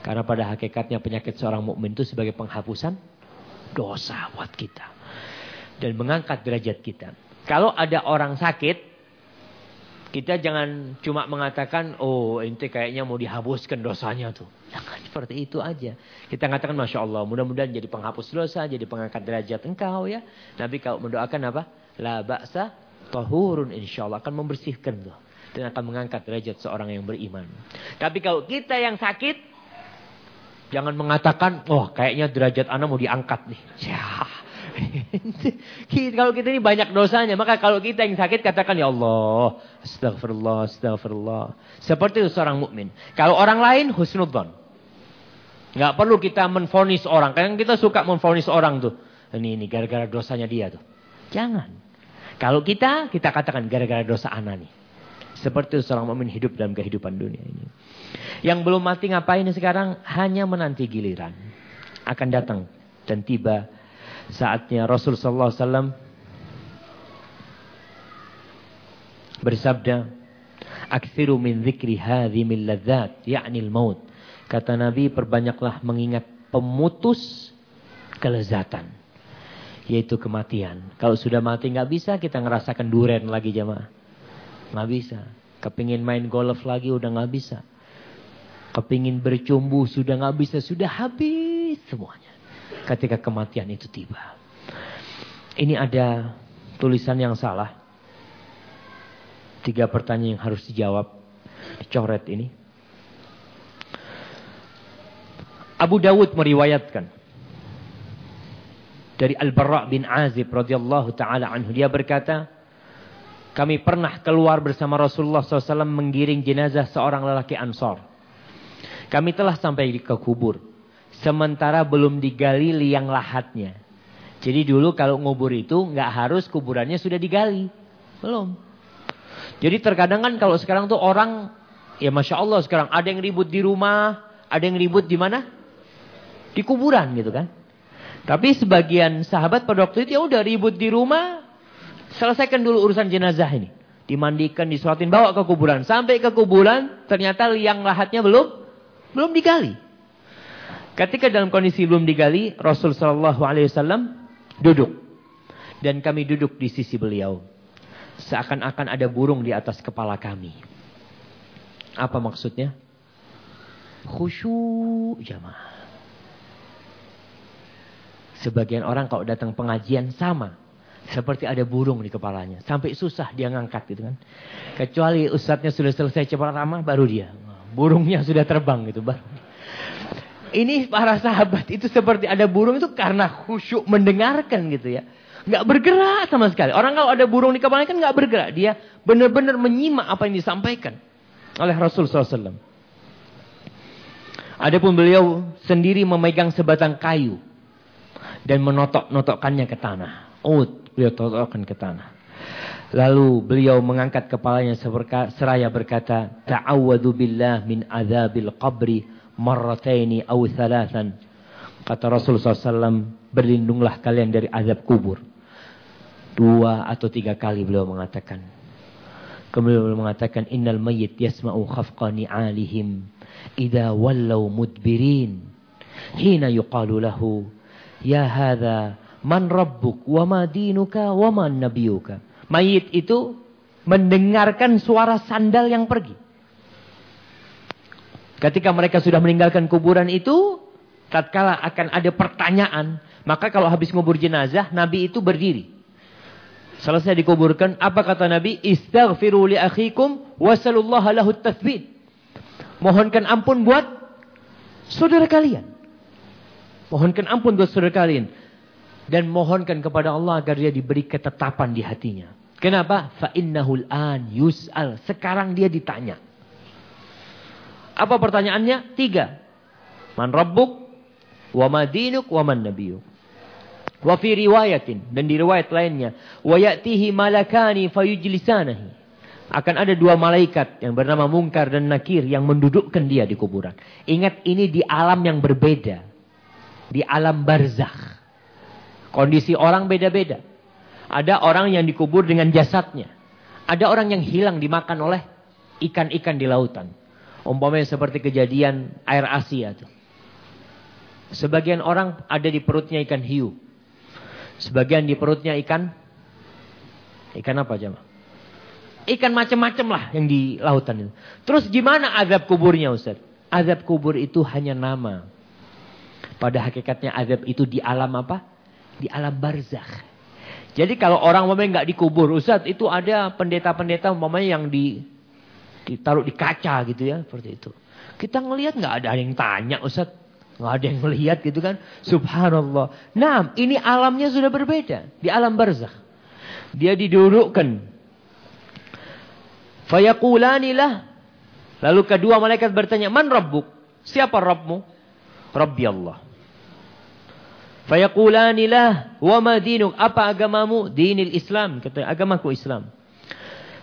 Karena pada hakikatnya penyakit seorang mukmin itu sebagai penghapusan dosa buat kita. Dan mengangkat derajat kita. Kalau ada orang sakit, kita jangan cuma mengatakan, oh ente kayaknya mau dihapuskan dosanya tuh. Jangan seperti itu aja. Kita mengatakan, Masya Allah, mudah-mudahan jadi penghapus dosa, jadi pengangkat derajat engkau ya. Nabi kalau mendoakan apa? La ba'sa tahurun insya Allah akan membersihkan tuh. Dan akan mengangkat derajat seorang yang beriman. Tapi kalau kita yang sakit, Jangan mengatakan, oh kayaknya derajat anak mau diangkat nih. Ya. Kalau kita ini banyak dosanya, maka kalau kita yang sakit katakan ya Allah, astagfirullah, astagfirullah. Seperti itu seorang mukmin. Kalau orang lain husnudzon. Gak perlu kita menfonis orang. Kadang kita suka menfonis orang tuh. Ini ini gara-gara dosanya dia tuh. Jangan. Kalau kita, kita katakan gara-gara dosa anak nih. Seperti seorang mukmin hidup dalam kehidupan dunia ini. Yang belum mati ngapain sekarang? Hanya menanti giliran. Akan datang dan tiba saatnya Rasul sallallahu alaihi wasallam bersabda, "Aktsiru min dzikri hadzimil ladzat, yakni al-maut." Kata Nabi, perbanyaklah mengingat pemutus kelezatan, yaitu kematian. Kalau sudah mati nggak bisa kita ngerasakan duren lagi jamaah. Nggak bisa. Kepingin main golf lagi udah nggak bisa. Kepingin bercumbu sudah nggak bisa. Sudah habis semuanya. Ketika kematian itu tiba. Ini ada tulisan yang salah. Tiga pertanyaan yang harus dijawab. Dicoret ini. Abu Dawud meriwayatkan dari Al-Bara' bin Azib radhiyallahu taala anhu dia berkata kami pernah keluar bersama Rasulullah SAW menggiring jenazah seorang lelaki ansor. Kami telah sampai ke kubur. Sementara belum digali liang lahatnya. Jadi dulu kalau ngubur itu nggak harus kuburannya sudah digali. Belum. Jadi terkadang kan kalau sekarang tuh orang, ya Masya Allah sekarang ada yang ribut di rumah, ada yang ribut di mana? Di kuburan gitu kan. Tapi sebagian sahabat pada waktu itu ya udah ribut di rumah, Selesaikan dulu urusan jenazah ini. Dimandikan, disolatin, bawa ke kuburan. Sampai ke kuburan, ternyata liang lahatnya belum belum digali. Ketika dalam kondisi belum digali, Rasul Shallallahu Alaihi Wasallam duduk dan kami duduk di sisi beliau. Seakan-akan ada burung di atas kepala kami. Apa maksudnya? Khusyuk jamaah. Sebagian orang kalau datang pengajian sama. Seperti ada burung di kepalanya. Sampai susah dia ngangkat gitu kan. Kecuali ustadznya sudah selesai cepat ramah baru dia. Burungnya sudah terbang gitu baru. Ini para sahabat itu seperti ada burung itu karena khusyuk mendengarkan gitu ya. Nggak bergerak sama sekali. Orang kalau ada burung di kepalanya kan nggak bergerak. Dia benar-benar menyimak apa yang disampaikan oleh Rasul SAW. Adapun beliau sendiri memegang sebatang kayu dan menotok-notokkannya ke tanah. Oh, beliau totokkan ke tanah. Lalu beliau mengangkat kepalanya seraya berkata, Ta'awadu billah min azabil qabri marrataini aw thalathan. Kata Rasulullah SAW, berlindunglah kalian dari azab kubur. Dua atau tiga kali beliau mengatakan. Kemudian beliau mengatakan, Innal mayyit yasma'u khafqa ni'alihim. Ida wallau mudbirin. Hina yuqalu lahu, Ya hadha, man rabbuk, wa ma dinuka, wa ma nabiyuka. Mayit itu mendengarkan suara sandal yang pergi. Ketika mereka sudah meninggalkan kuburan itu, tatkala akan ada pertanyaan, maka kalau habis ngubur jenazah, Nabi itu berdiri. Selesai dikuburkan, apa kata Nabi? Istaghfiru li akhikum wasallallahu lahu tathbit. Mohonkan ampun buat saudara kalian. Mohonkan ampun buat saudara kalian. Dan mohonkan kepada Allah agar dia diberi ketetapan di hatinya. Kenapa? Fa innahul an yus'al. Sekarang dia ditanya. Apa pertanyaannya? Tiga. Man rabbuk? Wa madinuk wa man nabiyuk. Wa fi riwayatin dan di riwayat lainnya, wa ya'tihi malakani fayujlisanahi. Akan ada dua malaikat yang bernama Mungkar dan Nakir yang mendudukkan dia di kuburan. Ingat ini di alam yang berbeda. Di alam barzakh. Kondisi orang beda-beda. Ada orang yang dikubur dengan jasadnya. Ada orang yang hilang dimakan oleh ikan-ikan di lautan. Umpamanya seperti kejadian air Asia tuh. Sebagian orang ada di perutnya ikan hiu. Sebagian di perutnya ikan ikan apa jemaah? Ikan macam-macam lah yang di lautan itu. Terus gimana azab kuburnya Ustaz? Azab kubur itu hanya nama. Pada hakikatnya azab itu di alam apa? Di alam barzakh. Jadi kalau orang umpamanya nggak dikubur, Ustaz, itu ada pendeta-pendeta umpamanya yang di ditaruh di kaca gitu ya, seperti itu. Kita ngelihat nggak ada yang tanya, Ustaz. Nggak ada yang melihat gitu kan. Subhanallah. Nah, ini alamnya sudah berbeda. Di alam barzakh. Dia didudukkan. Fayakulanilah. Lalu kedua malaikat bertanya, Man Rabbuk? Siapa Rabbmu? Rabbi Allah. Fayakulanilah. Wa ma dinuk? Apa agamamu? Dinil Islam. Kata, agamaku Islam.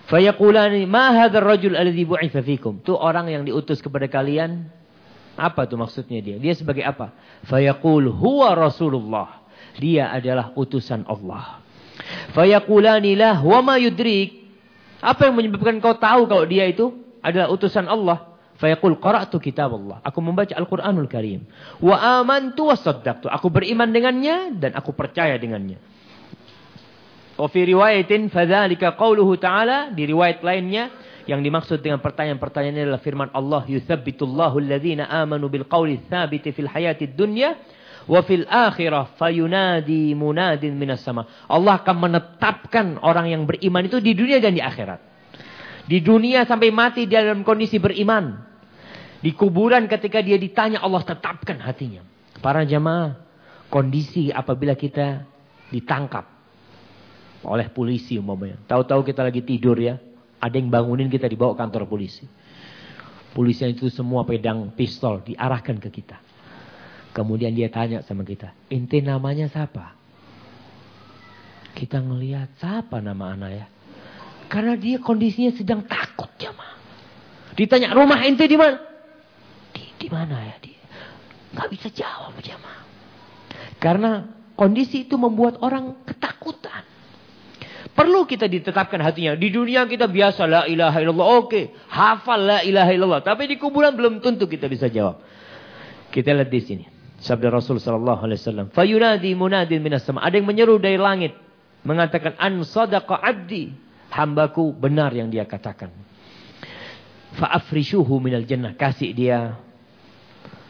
Fayakulani, ma hadar rajul alladhi bu'itha fikum. Itu orang yang diutus kepada kalian apa tuh maksudnya dia? Dia sebagai apa? Fayaqul huwa Rasulullah. Dia adalah utusan Allah. Fayaqulani lah wa ma yudrik. Apa yang menyebabkan kau tahu kalau dia itu adalah utusan Allah? Fayaqul qara'tu kitab Allah. Aku membaca Al-Qur'anul Karim. Wa amantu wa saddaqtu. Aku beriman dengannya dan aku percaya dengannya. Wa fi riwayatin fadzalika qauluhu ta'ala di riwayat lainnya yang dimaksud dengan pertanyaan-pertanyaan adalah firman Allah, "Yutsabbitullahu alladhina amanu bil qawli tsabiti fil hayatid dunya wa fil akhirah fayunadi munadin minas sama." Allah akan menetapkan orang yang beriman itu di dunia dan di akhirat. Di dunia sampai mati dia dalam kondisi beriman. Di kuburan ketika dia ditanya Allah tetapkan hatinya. Para jamaah, kondisi apabila kita ditangkap oleh polisi umpamanya. Tahu-tahu kita lagi tidur ya. Ada yang bangunin kita dibawa kantor polisi. Polisi itu semua pedang pistol diarahkan ke kita. Kemudian dia tanya sama kita, inti namanya siapa? Kita ngelihat siapa nama anak ya? Karena dia kondisinya sedang takut jamaah. Ditanya rumah inti di mana? Di, di mana ya dia? Gak bisa jawab jamaah. Karena kondisi itu membuat orang ketakutan. Perlu kita ditetapkan hatinya. Di dunia kita biasa la ilaha illallah. Oke. Hafal la ilaha illallah. Tapi di kuburan belum tentu kita bisa jawab. Kita lihat di sini. Sabda Rasul sallallahu alaihi wasallam. Fayunadi munadin minas sama. Ada yang menyeru dari langit. Mengatakan an sadaqa abdi. Hambaku benar yang dia katakan. Fa'afrishuhu minal jannah. Kasih dia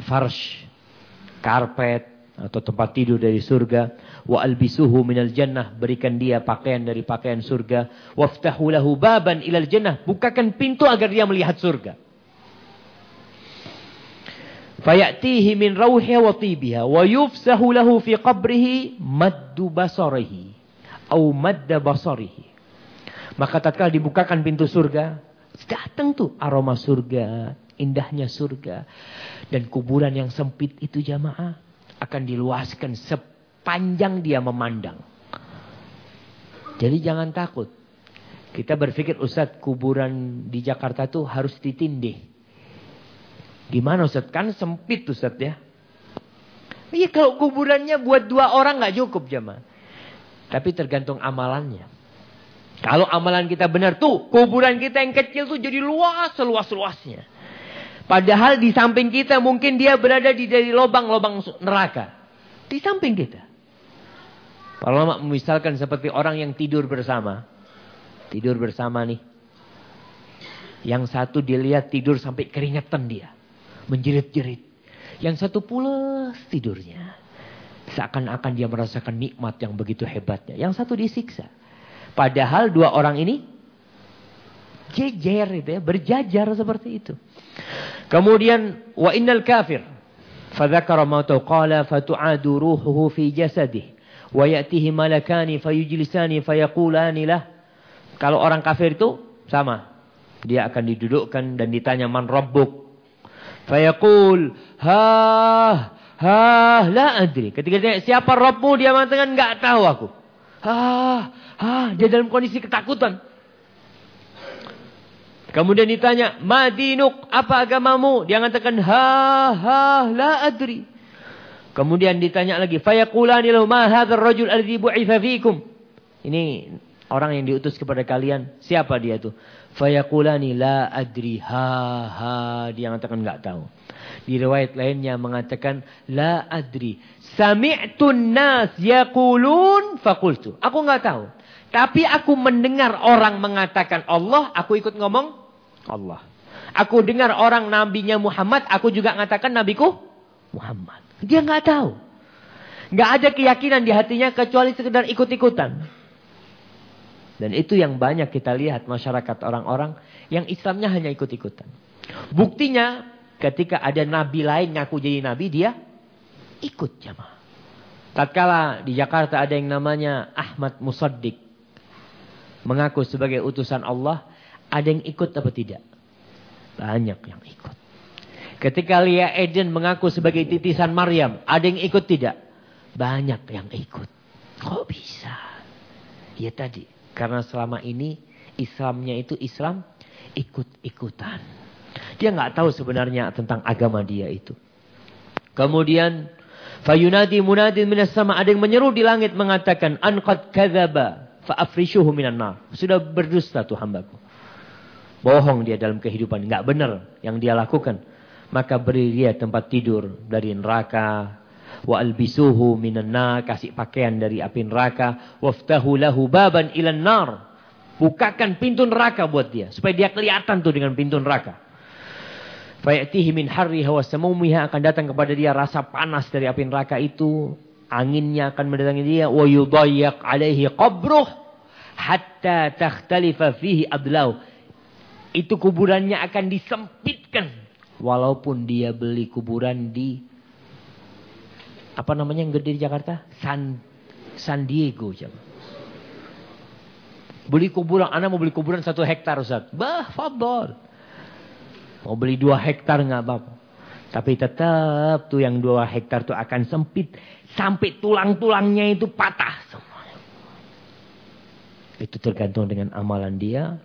farsh. Karpet atau tempat tidur dari surga wa albisuhu minal jannah berikan dia pakaian dari pakaian surga waftahu lahu baban ilal jannah bukakan pintu agar dia melihat surga fayatihi min rawhiha wa tibiha wa yufsahu lahu fi qabrihi maddu basarihi au madda basarihi. Maka tatkala dibukakan pintu surga, datang tuh aroma surga, indahnya surga. Dan kuburan yang sempit itu jamaah akan diluaskan sepanjang dia memandang. Jadi jangan takut. Kita berpikir Ustaz kuburan di Jakarta tuh harus ditindih. Gimana Ustaz? Kan sempit Ustaz ya. Iya kalau kuburannya buat dua orang nggak cukup jemaah. Tapi tergantung amalannya. Kalau amalan kita benar tuh, kuburan kita yang kecil tuh jadi luas seluas-luasnya. Padahal di samping kita mungkin dia berada di dari lubang-lubang neraka. Di samping kita. Kalau misalkan seperti orang yang tidur bersama. Tidur bersama nih. Yang satu dilihat tidur sampai keringetan dia. Menjerit-jerit. Yang satu pulas tidurnya. Seakan-akan dia merasakan nikmat yang begitu hebatnya. Yang satu disiksa. Padahal dua orang ini jejer itu ya, berjajar seperti itu. Kemudian wa innal kafir fadzakara ma qala fatu'adu ruhuhu fi jasadih wa ya'tihi malakani fayujlisani fayaqulani lah. Kalau orang kafir itu sama. Dia akan didudukkan dan ditanya man rabbuk. Fayaqul ha ha la adri. Ketika dia siapa Rabbmu dia mengatakan enggak tahu aku. Ha ha dia dalam kondisi ketakutan. Kemudian ditanya, Madinuk, apa agamamu? Dia mengatakan, ha, ha, la adri. Kemudian ditanya lagi, Fayakulani lahu ma hadzal rajul alladhi bu'itha fikum. Ini orang yang diutus kepada kalian. Siapa dia itu? Fayakulani la adri, ha, ha. Dia mengatakan enggak tahu. Di riwayat lainnya mengatakan, la adri. Sami'tun nas yaqulun faqultu. Aku enggak tahu. Tapi aku mendengar orang mengatakan Allah, aku ikut ngomong Allah. Aku dengar orang nabinya Muhammad, aku juga mengatakan nabiku Muhammad. Dia nggak tahu. Nggak ada keyakinan di hatinya kecuali sekedar ikut-ikutan. Dan itu yang banyak kita lihat masyarakat orang-orang yang Islamnya hanya ikut-ikutan. Buktinya ketika ada nabi lain ngaku jadi nabi dia ikut jamaah. Tatkala di Jakarta ada yang namanya Ahmad Musaddiq mengaku sebagai utusan Allah, ada yang ikut apa tidak? Banyak yang ikut. Ketika Lia Eden mengaku sebagai titisan Maryam, ada yang ikut tidak? Banyak yang ikut. Kok bisa? Ya tadi, karena selama ini Islamnya itu Islam ikut-ikutan. Dia nggak tahu sebenarnya tentang agama dia itu. Kemudian fayunadi munadin minas sama ada yang menyeru di langit mengatakan anqad kadzaba fa afrishuhu minan. Sudah berdusta tuh hambaku. Bohong dia dalam kehidupan. Nggak benar yang dia lakukan. Maka beri dia tempat tidur dari neraka. Wa albisuhu minan. Kasih pakaian dari api neraka. Waftahu lahu baban ilan nar. Bukakan pintu neraka buat dia. Supaya dia kelihatan tuh dengan pintu neraka. Fayatihi min harriha wa samumiha akan datang kepada dia rasa panas dari api neraka itu. Anginnya akan mendatangi dia. Wa yudayyak alaihi qabruh. Hatta takhtalifa fihi adlau itu kuburannya akan disempitkan. Walaupun dia beli kuburan di apa namanya yang gede di Jakarta? San San Diego jam. Beli kuburan, anak mau beli kuburan satu hektar Ustaz. Bah, fadol. Mau beli dua hektar nggak apa-apa. Tapi tetap tuh yang dua hektar tuh akan sempit. Sampai tulang-tulangnya itu patah semuanya. Itu tergantung dengan amalan dia.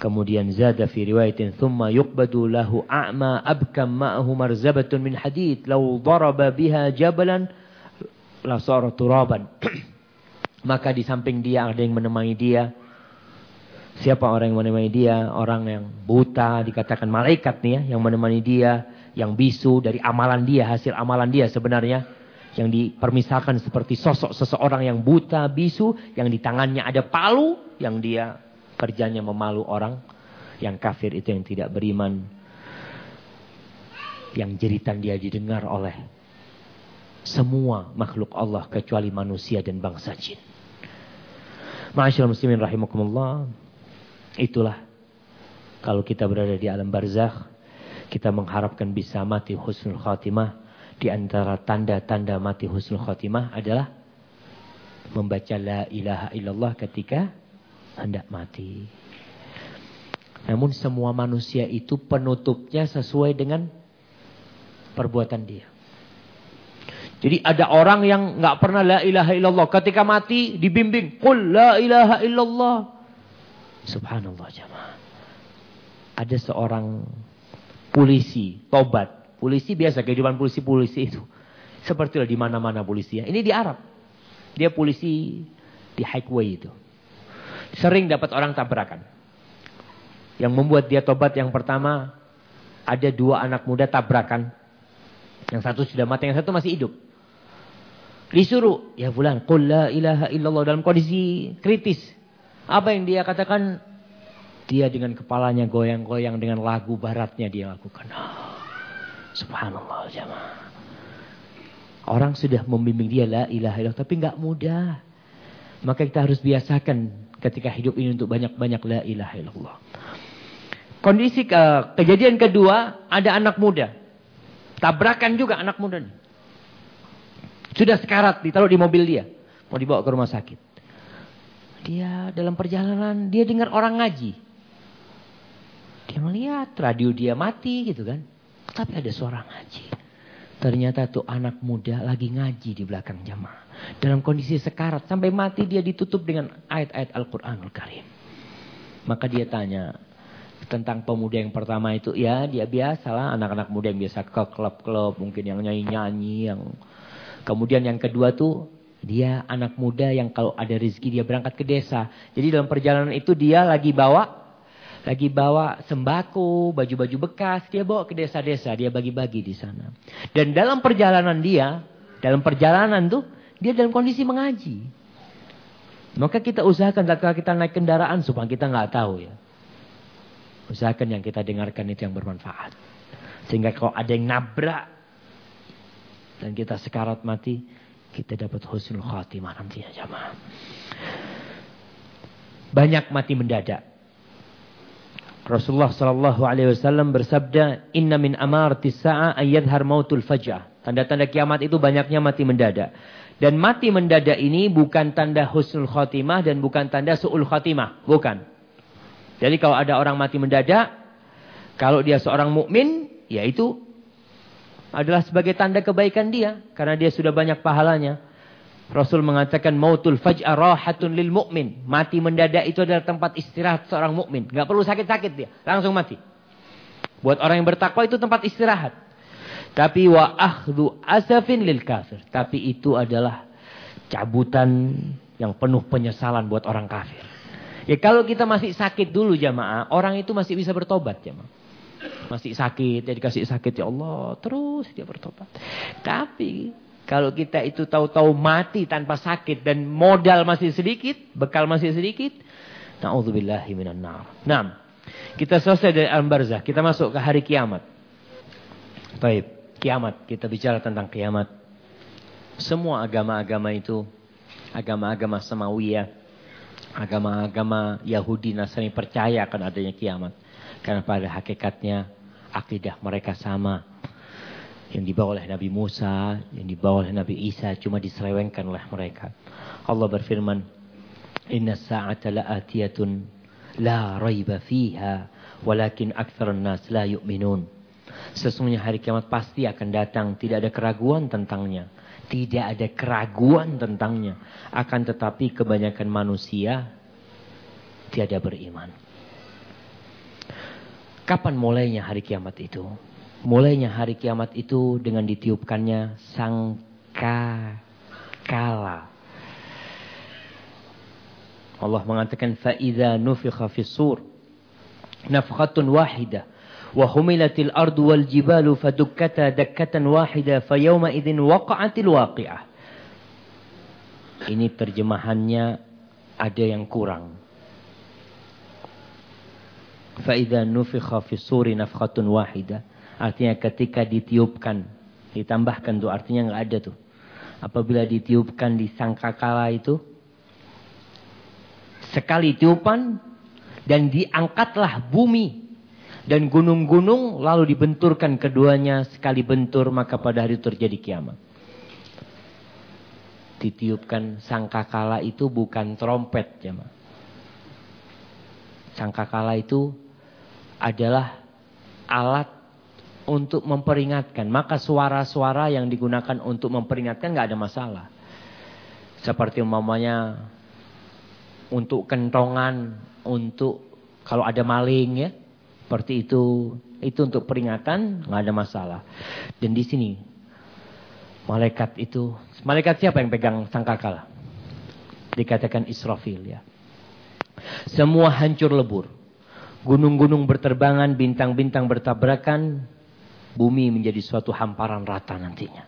Kemudian zada fi riwayatin thumma yuqbadu lahu a'ma abkam ma'ahu marzabatun min hadid law daraba biha jabalan la sara turaban. [clears throat] Maka di samping dia ada yang menemani dia. Siapa orang yang menemani dia? Orang yang buta dikatakan malaikat nih ya yang menemani dia, yang bisu dari amalan dia, hasil amalan dia sebenarnya yang dipermisalkan seperti sosok seseorang yang buta, bisu, yang di tangannya ada palu yang dia kerjanya memalu orang yang kafir itu yang tidak beriman yang jeritan dia didengar oleh semua makhluk Allah kecuali manusia dan bangsa jin. Ma'asyiral muslimin rahimakumullah. Itulah kalau kita berada di alam barzakh kita mengharapkan bisa mati husnul khatimah di antara tanda-tanda mati husnul khatimah adalah membaca la ilaha illallah ketika hendak mati. Namun semua manusia itu penutupnya sesuai dengan perbuatan dia. Jadi ada orang yang nggak pernah la ilaha illallah. Ketika mati dibimbing. Qul la ilaha illallah. Subhanallah jamaah. Ada seorang polisi, tobat. Polisi biasa, kehidupan polisi-polisi itu. Seperti di mana-mana polisi ya. Ini di Arab. Dia polisi di highway itu. Sering dapat orang tabrakan. Yang membuat dia tobat yang pertama, ada dua anak muda tabrakan. Yang satu sudah mati, yang satu masih hidup. Disuruh, ya fulan, qul la ilaha illallah dalam kondisi kritis. Apa yang dia katakan? Dia dengan kepalanya goyang-goyang dengan lagu baratnya dia lakukan. Oh, subhanallah jamaah. Orang sudah membimbing dia la ilaha illallah tapi nggak mudah. Maka kita harus biasakan ketika hidup ini untuk banyak-banyak la ilaha illallah. Kondisi ke, kejadian kedua ada anak muda. Tabrakan juga anak muda nih. Sudah sekarat, ditaruh di mobil dia. Mau dibawa ke rumah sakit. Dia dalam perjalanan, dia dengar orang ngaji. Dia melihat radio dia mati gitu kan. Tapi ada suara ngaji. Ternyata tuh anak muda lagi ngaji di belakang jamaah. Dalam kondisi sekarat. Sampai mati dia ditutup dengan ayat-ayat Al-Quranul Karim. Maka dia tanya, tentang pemuda yang pertama itu ya dia biasalah anak-anak muda yang biasa ke klub-klub mungkin yang nyanyi-nyanyi yang Kemudian yang kedua tuh dia anak muda yang kalau ada rezeki dia berangkat ke desa. Jadi dalam perjalanan itu dia lagi bawa lagi bawa sembako, baju-baju bekas, dia bawa ke desa-desa, dia bagi-bagi di sana. Dan dalam perjalanan dia, dalam perjalanan tuh dia dalam kondisi mengaji. Maka kita usahakan ketika kita naik kendaraan supaya kita nggak tahu ya. Usahakan yang kita dengarkan itu yang bermanfaat. Sehingga kalau ada yang nabrak dan kita sekarat mati, kita dapat husnul khatimah nantinya jamaah. Banyak mati mendadak. Rasulullah sallallahu alaihi wasallam bersabda, "Inna min amartis sa'a ayyadhar mautul faj'ah." Tanda-tanda kiamat itu banyaknya mati mendadak. Dan mati mendadak ini bukan tanda husnul khatimah dan bukan tanda su'ul khatimah, bukan. Jadi kalau ada orang mati mendadak, kalau dia seorang mukmin, yaitu adalah sebagai tanda kebaikan dia karena dia sudah banyak pahalanya. Rasul mengatakan mautul faj'a rahatun lil mu'min. Mati mendadak itu adalah tempat istirahat seorang mukmin. Enggak perlu sakit-sakit dia, langsung mati. Buat orang yang bertakwa itu tempat istirahat. Tapi wa akhdhu asafin lil kafir. Tapi itu adalah cabutan yang penuh penyesalan buat orang kafir. Ya kalau kita masih sakit dulu jamaah, orang itu masih bisa bertobat jamaah. Masih sakit, ya dikasih sakit ya Allah, terus dia bertobat. Tapi kalau kita itu tahu-tahu mati tanpa sakit dan modal masih sedikit, bekal masih sedikit, na'udzubillahi nar. Nah, kita selesai dari alam barzah, kita masuk ke hari kiamat. Baik, kiamat, kita bicara tentang kiamat. Semua agama-agama itu, agama-agama Samawiyah, agama-agama Yahudi Nasrani percaya akan adanya kiamat. Karena pada hakikatnya akidah mereka sama. Yang dibawa oleh Nabi Musa, yang dibawa oleh Nabi Isa cuma diselewengkan oleh mereka. Allah berfirman, "Inna sa'ata la'atiyatun la raiba fiha, walakin aktsarun nas la yu'minun." Sesungguhnya hari kiamat pasti akan datang, tidak ada keraguan tentangnya. Tidak ada keraguan tentangnya. Akan tetapi kebanyakan manusia tiada beriman. Kapan mulainya hari kiamat itu? Mulainya hari kiamat itu dengan ditiupkannya sangkakala. Allah mengatakan faida nufikha fis-sur nafkhatun wahidah wa humilatil ardu wal jibalu fadukkata dakkatan wahidah fayawma idzin. Ini terjemahannya ada yang kurang. "فَإِذَا nufikha fis-sur nafkhatun وَاحِدَةٌ". Artinya ketika ditiupkan. Ditambahkan tuh artinya nggak ada tuh. Apabila ditiupkan di sangkakala itu. Sekali tiupan. Dan diangkatlah bumi. Dan gunung-gunung lalu dibenturkan keduanya. Sekali bentur maka pada hari itu terjadi kiamat. ditiupkan sangkakala itu bukan trompet jemaah. Sangkakala itu adalah alat untuk memperingatkan. Maka suara-suara yang digunakan untuk memperingatkan nggak ada masalah. Seperti umpamanya untuk kentongan, untuk kalau ada maling ya, seperti itu. Itu untuk peringatan nggak ada masalah. Dan di sini malaikat itu, malaikat siapa yang pegang sangkakala? Dikatakan Israfil ya. Semua hancur lebur. Gunung-gunung berterbangan, bintang-bintang bertabrakan, Bumi menjadi suatu hamparan rata nantinya.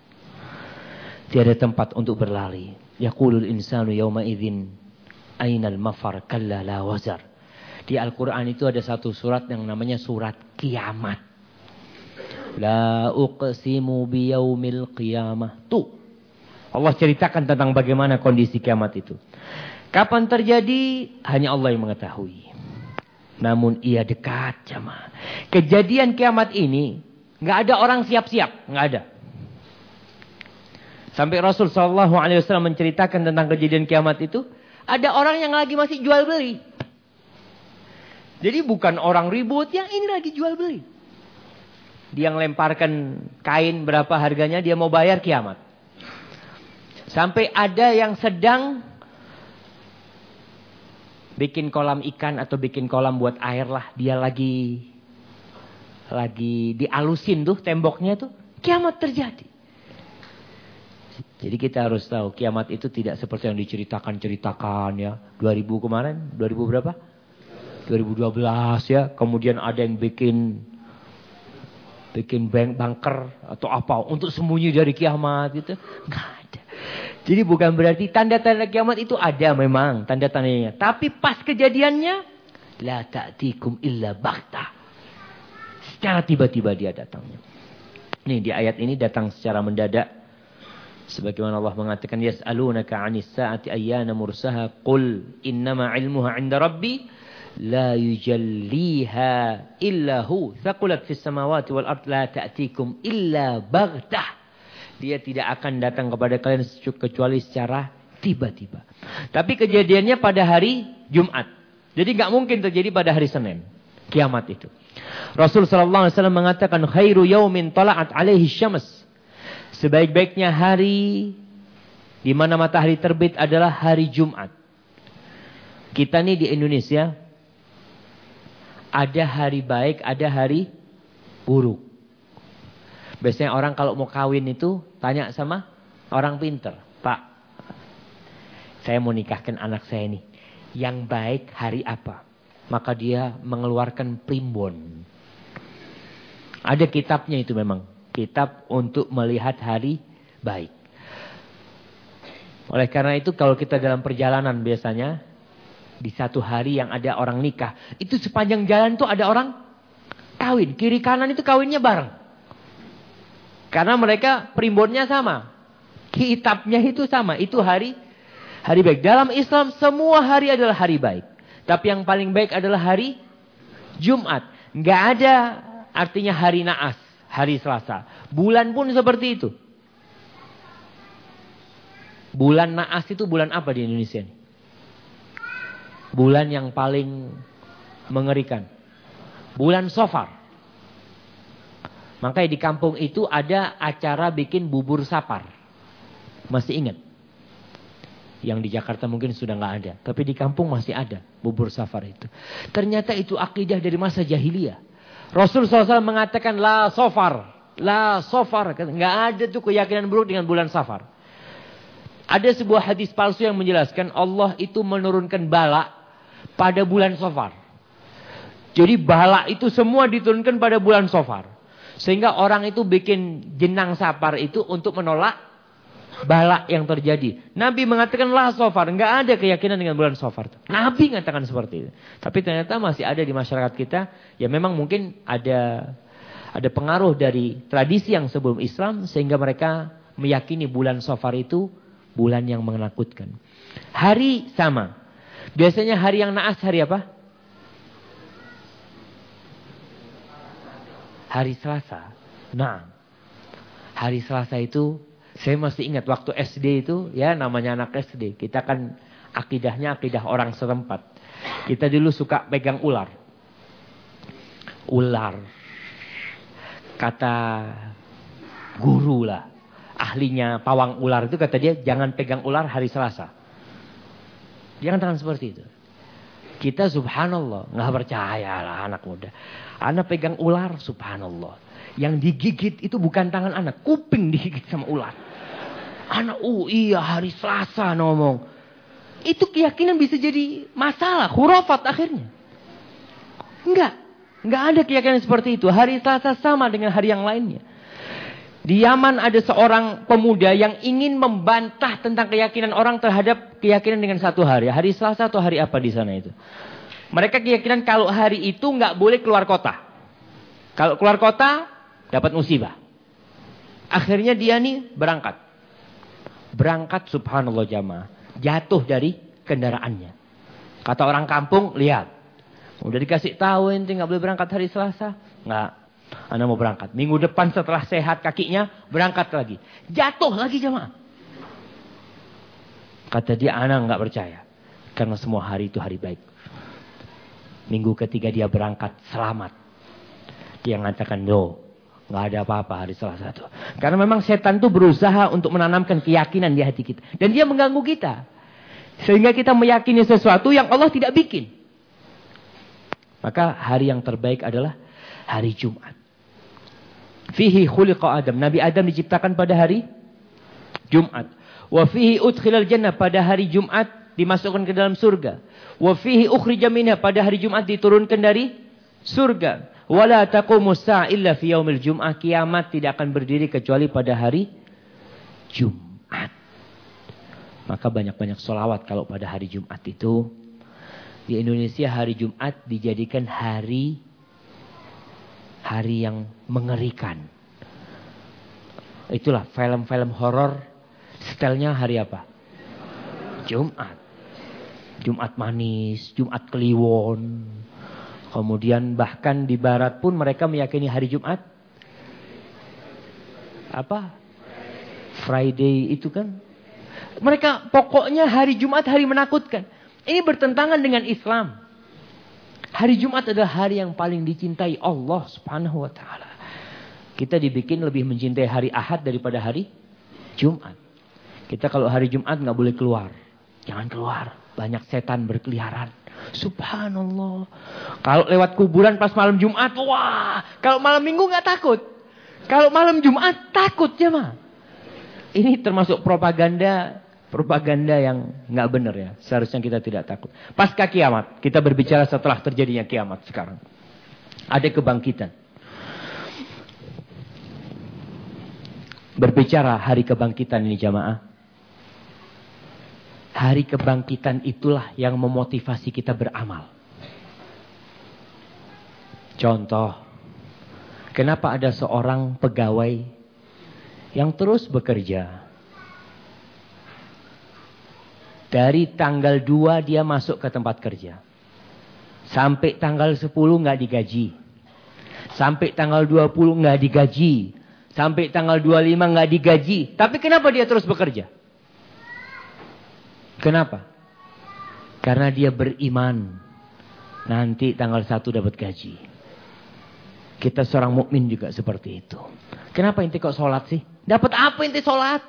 Tiada tempat untuk berlari. Yaqulul insanu yawma idzin ainal mafar kalla la wazar. Di Al-Quran itu ada satu surat yang namanya surat kiamat. La uqsimu biyaumil qiyamah. Tuh. Allah ceritakan tentang bagaimana kondisi kiamat itu. Kapan terjadi? Hanya Allah yang mengetahui. Namun ia dekat jamaah. Kejadian kiamat ini Nggak ada orang siap-siap, nggak ada. Sampai Rasul Shallallahu Alaihi Wasallam menceritakan tentang kejadian kiamat itu, ada orang yang lagi masih jual beli. Jadi bukan orang ribut, yang ini lagi jual beli. Dia lemparkan kain berapa harganya, dia mau bayar kiamat. Sampai ada yang sedang bikin kolam ikan atau bikin kolam buat air lah. Dia lagi lagi dialusin tuh temboknya tuh, kiamat terjadi. Jadi kita harus tahu kiamat itu tidak seperti yang diceritakan-ceritakan ya. 2000 kemarin, 2000 berapa? 2012 ya. Kemudian ada yang bikin bikin bank bunker atau apa untuk sembunyi dari kiamat gitu. Enggak ada. Jadi bukan berarti tanda-tanda kiamat itu ada memang tanda-tandanya. Tapi pas kejadiannya la ta'tikum illa baktah. Secara tiba-tiba dia datangnya. Nih di ayat ini datang secara mendadak. Sebagaimana Allah mengatakan yas'alunaka 'anis sa'ati ayyana mursaha qul innama 'ilmuha 'inda rabbi la yujalliha illa hu thaqulat fis samawati wal ard la ta'tikum illa baghtah. Dia tidak akan datang kepada kalian kecuali secara tiba-tiba. Tapi kejadiannya pada hari Jumat. Jadi nggak mungkin terjadi pada hari Senin. Kiamat itu. Rasul sallallahu alaihi wasallam mengatakan khairu yaumin tala'at alaihi syams. Sebaik-baiknya hari di mana matahari terbit adalah hari Jumat. Kita nih di Indonesia ada hari baik, ada hari buruk. Biasanya orang kalau mau kawin itu tanya sama orang pinter. Pak, saya mau nikahkan anak saya nih. Yang baik hari apa? Maka dia mengeluarkan primbon. Ada kitabnya itu memang. Kitab untuk melihat hari baik. Oleh karena itu kalau kita dalam perjalanan biasanya. Di satu hari yang ada orang nikah. Itu sepanjang jalan tuh ada orang kawin. Kiri kanan itu kawinnya bareng. Karena mereka primbonnya sama. Kitabnya itu sama. Itu hari hari baik. Dalam Islam semua hari adalah hari baik. Tapi yang paling baik adalah hari Jumat. Nggak ada artinya hari naas, hari Selasa. Bulan pun seperti itu. Bulan naas itu bulan apa di Indonesia? Bulan yang paling mengerikan. Bulan Sofar. Makanya di kampung itu ada acara bikin bubur sapar. Masih ingat? Yang di Jakarta mungkin sudah nggak ada. Tapi di kampung masih ada bubur safar itu. Ternyata itu akidah dari masa jahiliyah. Rasul SAW mengatakan la sofar. La sofar. Nggak ada tuh keyakinan buruk dengan bulan safar. Ada sebuah hadis palsu yang menjelaskan Allah itu menurunkan bala pada bulan sofar. Jadi bala itu semua diturunkan pada bulan sofar. Sehingga orang itu bikin jenang safar itu untuk menolak balak yang terjadi. Nabi mengatakan lah sofar. Enggak ada keyakinan dengan bulan sofar. Nabi mengatakan seperti itu. Tapi ternyata masih ada di masyarakat kita. Ya memang mungkin ada ada pengaruh dari tradisi yang sebelum Islam. Sehingga mereka meyakini bulan sofar itu bulan yang menakutkan. Hari sama. Biasanya hari yang naas hari apa? Hari Selasa. Nah, hari Selasa itu Saya masih ingat waktu SD itu, ya namanya anak SD. Kita kan akidahnya akidah orang setempat. Kita dulu suka pegang ular. Ular. Kata guru lah. Ahlinya pawang ular itu kata dia, jangan pegang ular hari Selasa. Jangan tangan seperti itu. Kita subhanallah, nggak percaya lah anak muda. Anak pegang ular, subhanallah. Yang digigit itu bukan tangan anak, kuping digigit sama ular. Anak, oh iya hari Selasa ngomong. Itu keyakinan bisa jadi masalah, hurufat akhirnya. Enggak, enggak ada keyakinan seperti itu. Hari Selasa sama dengan hari yang lainnya. Di Yaman ada seorang pemuda yang ingin membantah tentang keyakinan orang terhadap keyakinan dengan satu hari. Hari Selasa atau hari apa di sana itu? Mereka keyakinan kalau hari itu nggak boleh keluar kota. Kalau keluar kota dapat musibah. Akhirnya dia nih berangkat. Berangkat subhanallah jamaah. Jatuh dari kendaraannya. Kata orang kampung, lihat. Udah dikasih tahu ente nggak boleh berangkat hari Selasa. Nggak. Anda mau berangkat. Minggu depan setelah sehat kakinya, berangkat lagi. Jatuh lagi jemaah. Kata dia, anak nggak percaya. Karena semua hari itu hari baik. Minggu ketiga dia berangkat, selamat. Dia mengatakan, no, nggak ada apa-apa hari Selasa itu. Karena memang setan itu berusaha untuk menanamkan keyakinan di hati kita. Dan dia mengganggu kita. Sehingga kita meyakini sesuatu yang Allah tidak bikin. Maka hari yang terbaik adalah hari Jumat. Fihi khuliqa Adam. Nabi Adam diciptakan pada hari Jumat. Wa fihi udkhilal jannah. Pada hari Jumat dimasukkan ke dalam surga. Wa fihi ukhrija minha. Pada hari Jumat diturunkan dari surga. Wala taqumu illa fi yaumil jum'ah. Kiamat tidak akan berdiri kecuali pada hari Jumat. Maka banyak-banyak solawat kalau pada hari Jumat itu. Di Indonesia hari Jumat dijadikan hari hari yang mengerikan. Itulah film-film horor stylenya hari apa? Jumat. Jumat manis, Jumat kliwon. Kemudian bahkan di barat pun mereka meyakini hari Jumat apa? Friday itu kan. Mereka pokoknya hari Jumat hari menakutkan. Ini bertentangan dengan Islam. Hari Jumat adalah hari yang paling dicintai Allah subhanahu wa ta'ala. Kita dibikin lebih mencintai hari Ahad daripada hari Jumat. Kita kalau hari Jumat nggak boleh keluar. Jangan keluar. Banyak setan berkeliaran. Subhanallah. Kalau lewat kuburan pas malam Jumat, wah. Kalau malam minggu nggak takut. Kalau malam Jumat takut ya mah. Ini termasuk propaganda propaganda yang nggak benar ya. Seharusnya kita tidak takut. Pasca kiamat, kita berbicara setelah terjadinya kiamat sekarang. Ada kebangkitan. Berbicara hari kebangkitan ini jamaah. Hari kebangkitan itulah yang memotivasi kita beramal. Contoh, kenapa ada seorang pegawai yang terus bekerja, Dari tanggal 2 dia masuk ke tempat kerja. Sampai tanggal 10 nggak digaji. Sampai tanggal 20 nggak digaji. Sampai tanggal 25 nggak digaji. Tapi kenapa dia terus bekerja? Kenapa? Karena dia beriman. Nanti tanggal 1 dapat gaji. Kita seorang mukmin juga seperti itu. Kenapa inti kok sholat sih? Dapat apa inti sholat?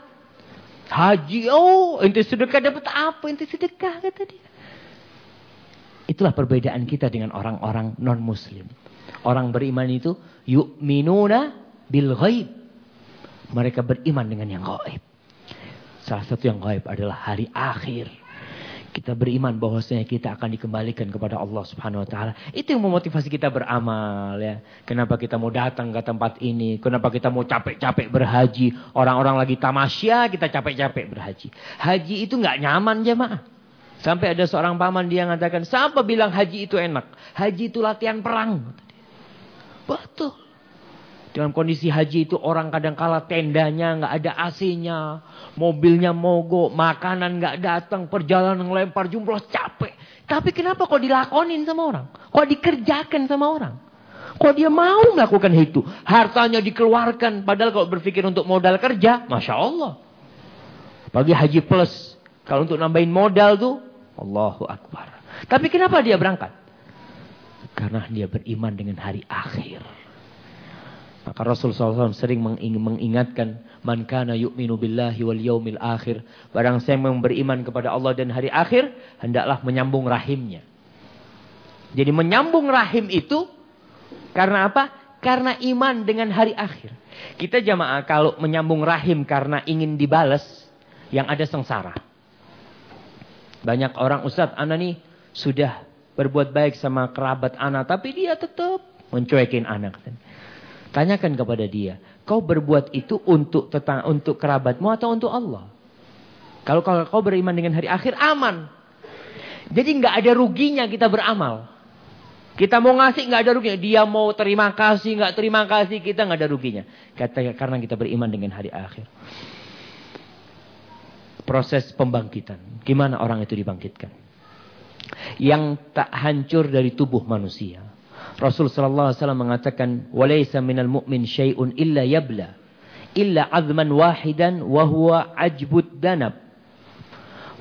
Haji, oh ente sedekah dapat apa? Ente sedekah kata dia. Itulah perbedaan kita dengan orang-orang non-muslim. Orang beriman itu yu'minuna bil ghaib. Mereka beriman dengan yang gaib. Salah satu yang gaib adalah hari akhir. Kita beriman bahwasanya kita akan dikembalikan kepada Allah Subhanahu wa taala. Itu yang memotivasi kita beramal ya. Kenapa kita mau datang ke tempat ini? Kenapa kita mau capek-capek berhaji? Orang-orang lagi tamasya, kita capek-capek berhaji. Haji itu nggak nyaman jemaah. Sampai ada seorang paman dia mengatakan, "Siapa bilang haji itu enak? Haji itu latihan perang." Betul. Dalam kondisi haji itu orang kadang kala tendanya nggak ada AC-nya, mobilnya mogok, makanan nggak datang, perjalanan ngelempar jumroh capek. Tapi kenapa kok dilakonin sama orang? Kok dikerjakan sama orang? Kok dia mau melakukan itu? Hartanya dikeluarkan, padahal kalau berpikir untuk modal kerja, masya Allah. Bagi haji plus. Kalau untuk nambahin modal tuh, Allahu Akbar. Tapi kenapa dia berangkat? Karena dia beriman dengan hari akhir. Maka Rasulullah SAW sering mengingatkan, Man kana yu'minu billahi wal yaumil akhir. Barang saya yang beriman kepada Allah dan hari akhir, hendaklah menyambung rahimnya. Jadi menyambung rahim itu, karena apa? Karena iman dengan hari akhir. Kita jamaah kalau menyambung rahim karena ingin dibalas, yang ada sengsara. Banyak orang, Ustadz, anak nih sudah berbuat baik sama kerabat anak, tapi dia tetap mencuekin anak. Tanyakan kepada dia, kau berbuat itu untuk tetang, untuk kerabatmu atau untuk Allah? Kalau, kalau kau beriman dengan hari akhir, aman. Jadi nggak ada ruginya kita beramal. Kita mau ngasih nggak ada ruginya. Dia mau terima kasih nggak terima kasih kita nggak ada ruginya. Kata karena kita beriman dengan hari akhir. Proses pembangkitan. Gimana orang itu dibangkitkan? Yang tak hancur dari tubuh manusia. Rasul sallallahu alaihi wasallam mengatakan, "Walaysa minal mu'min syai'un illa yabla, illa azman wahidan wa huwa ajbud danab.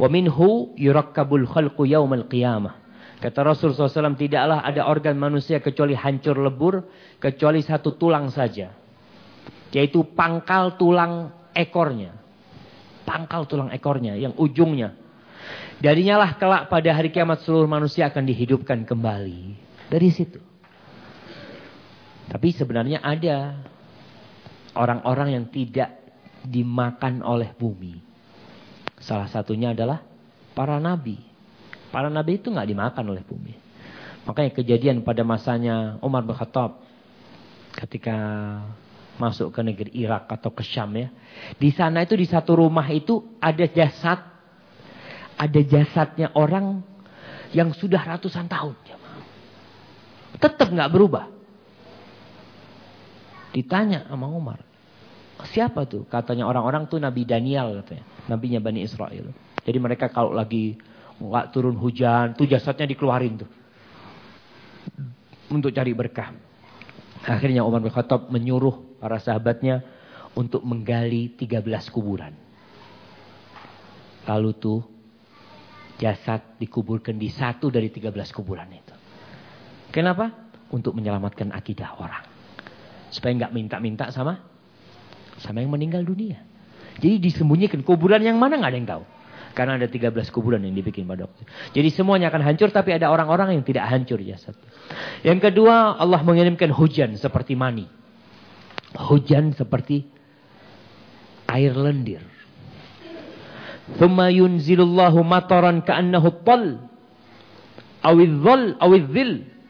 Wa minhu yurakkabul khalqu yaumal qiyamah." Kata Rasul SAW, tidaklah ada organ manusia kecuali hancur lebur, kecuali satu tulang saja. Yaitu pangkal tulang ekornya. Pangkal tulang ekornya, yang ujungnya. Darinya lah kelak pada hari kiamat seluruh manusia akan dihidupkan kembali. Dari situ. Tapi sebenarnya ada orang-orang yang tidak dimakan oleh bumi. Salah satunya adalah para nabi. Para nabi itu nggak dimakan oleh bumi. Makanya kejadian pada masanya Umar bin Khattab ketika masuk ke negeri Irak atau ke Syam ya. Di sana itu di satu rumah itu ada jasad ada jasadnya orang yang sudah ratusan tahun. Tetap nggak berubah. Ditanya sama Umar. Siapa tuh? Katanya orang-orang tuh Nabi Daniel katanya. Nabinya Bani Israel. Jadi mereka kalau lagi nggak turun hujan, tuh jasadnya dikeluarin tuh. Untuk cari berkah. Akhirnya Umar bin Khattab menyuruh para sahabatnya untuk menggali 13 kuburan. Lalu tuh jasad dikuburkan di satu dari 13 kuburan itu. Kenapa? Untuk menyelamatkan akidah orang. Supaya nggak minta-minta sama sama yang meninggal dunia. Jadi disembunyikan kuburan yang mana nggak ada yang tahu. Karena ada 13 kuburan yang dibikin pada waktu Jadi semuanya akan hancur tapi ada orang-orang yang tidak hancur jasad. Yang kedua Allah mengirimkan hujan seperti mani. Hujan seperti air lendir. Thumma yunzilullahu mataran ka'annahu tal. Awidh dhal awidh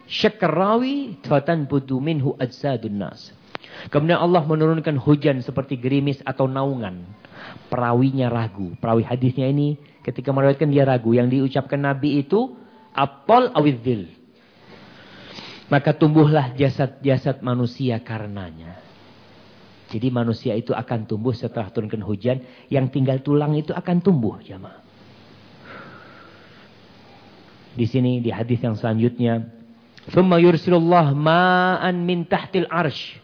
syakarawi fatanbutu minhu ajsadun nas. Kemudian Allah menurunkan hujan seperti gerimis atau naungan. Perawinya ragu. Perawi hadisnya ini ketika meriwayatkan dia ragu. Yang diucapkan Nabi itu apol awidhil. Maka tumbuhlah jasad-jasad manusia karenanya. Jadi manusia itu akan tumbuh setelah turunkan hujan. Yang tinggal tulang itu akan tumbuh jamaah. Di sini di hadis yang selanjutnya Thumma yursilullah ma'an min tahtil arsh.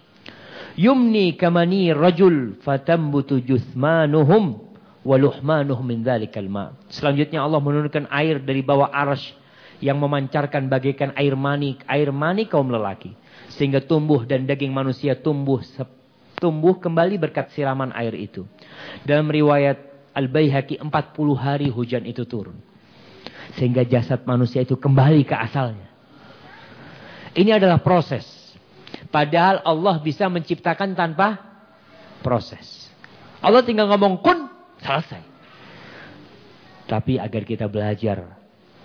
Yumni kamani rajul fatambutu juthmanuhum waluhmanuhum min dhalikal ma. Selanjutnya Allah menurunkan air dari bawah arsh yang memancarkan bagaikan air mani, air mani kaum lelaki. Sehingga tumbuh dan daging manusia tumbuh tumbuh kembali berkat siraman air itu. Dalam riwayat Al-Baihaqi 40 hari hujan itu turun. Sehingga jasad manusia itu kembali ke asalnya. Ini adalah proses. Padahal Allah bisa menciptakan tanpa proses. Allah tinggal ngomong kun, selesai. Tapi agar kita belajar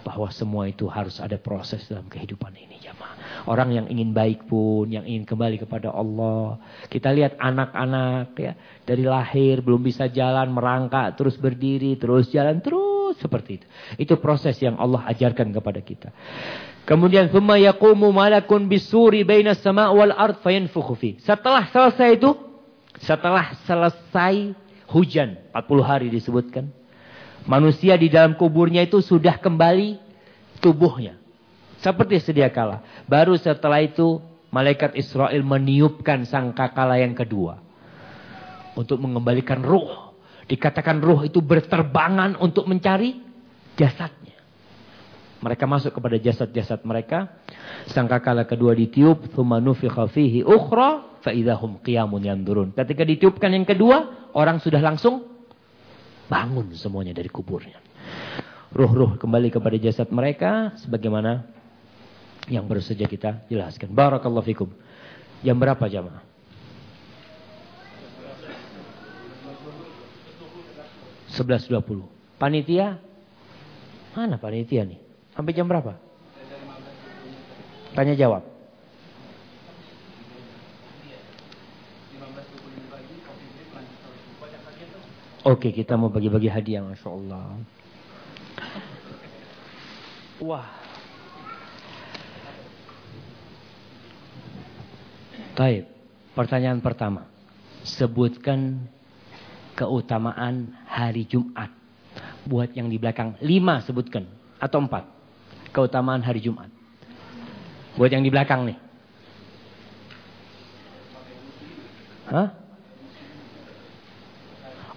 bahwa semua itu harus ada proses dalam kehidupan ini jamaah. Orang yang ingin baik pun, yang ingin kembali kepada Allah. Kita lihat anak-anak ya dari lahir belum bisa jalan, merangkak, terus berdiri, terus jalan, terus seperti itu. Itu proses yang Allah ajarkan kepada kita. Kemudian thumma yaqumu malakun bisuri baina sama' wal ard fayanfukhu fi. Setelah selesai itu, setelah selesai hujan 40 hari disebutkan. Manusia di dalam kuburnya itu sudah kembali tubuhnya. Seperti sedia kala. Baru setelah itu malaikat Israel meniupkan sangkakala yang kedua. Untuk mengembalikan ruh Dikatakan ruh itu berterbangan untuk mencari jasadnya. Mereka masuk kepada jasad-jasad mereka. Sangkakala kedua ditiup. Thumma nufikha fihi ukhra. Fa'idahum qiyamun yandurun. Ketika ditiupkan yang kedua. Orang sudah langsung bangun semuanya dari kuburnya. Ruh-ruh kembali kepada jasad mereka. Sebagaimana yang baru saja kita jelaskan. Barakallahu fikum. Yang berapa jamaah? 11.20. Panitia? Mana panitia nih? Sampai jam berapa? Tanya jawab. Oke, kita mau bagi-bagi hadiah, Masya Allah. Wah. Baik, pertanyaan pertama. Sebutkan keutamaan hari Jumat. Buat yang di belakang. Lima sebutkan. Atau empat. Keutamaan hari Jumat. Buat yang di belakang nih. Hah?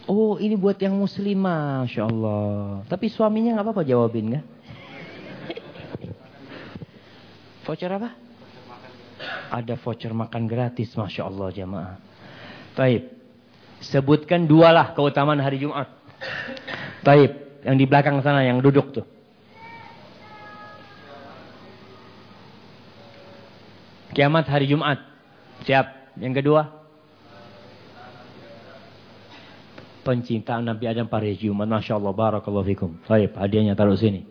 Oh ini buat yang muslimah. Masya Allah. Tapi suaminya nggak apa-apa jawabin kan? Voucher apa? Ada voucher makan gratis. Masya Allah jamaah. Baik. Sebutkan dua lah keutamaan hari Jumat. Taib, yang di belakang sana yang duduk tuh. Kiamat hari Jumat. Siap. Yang kedua. Pencintaan Nabi Adam pada Jumat. Masya Allah. Barakallahu fikum. Taib. Hadiahnya taruh sini.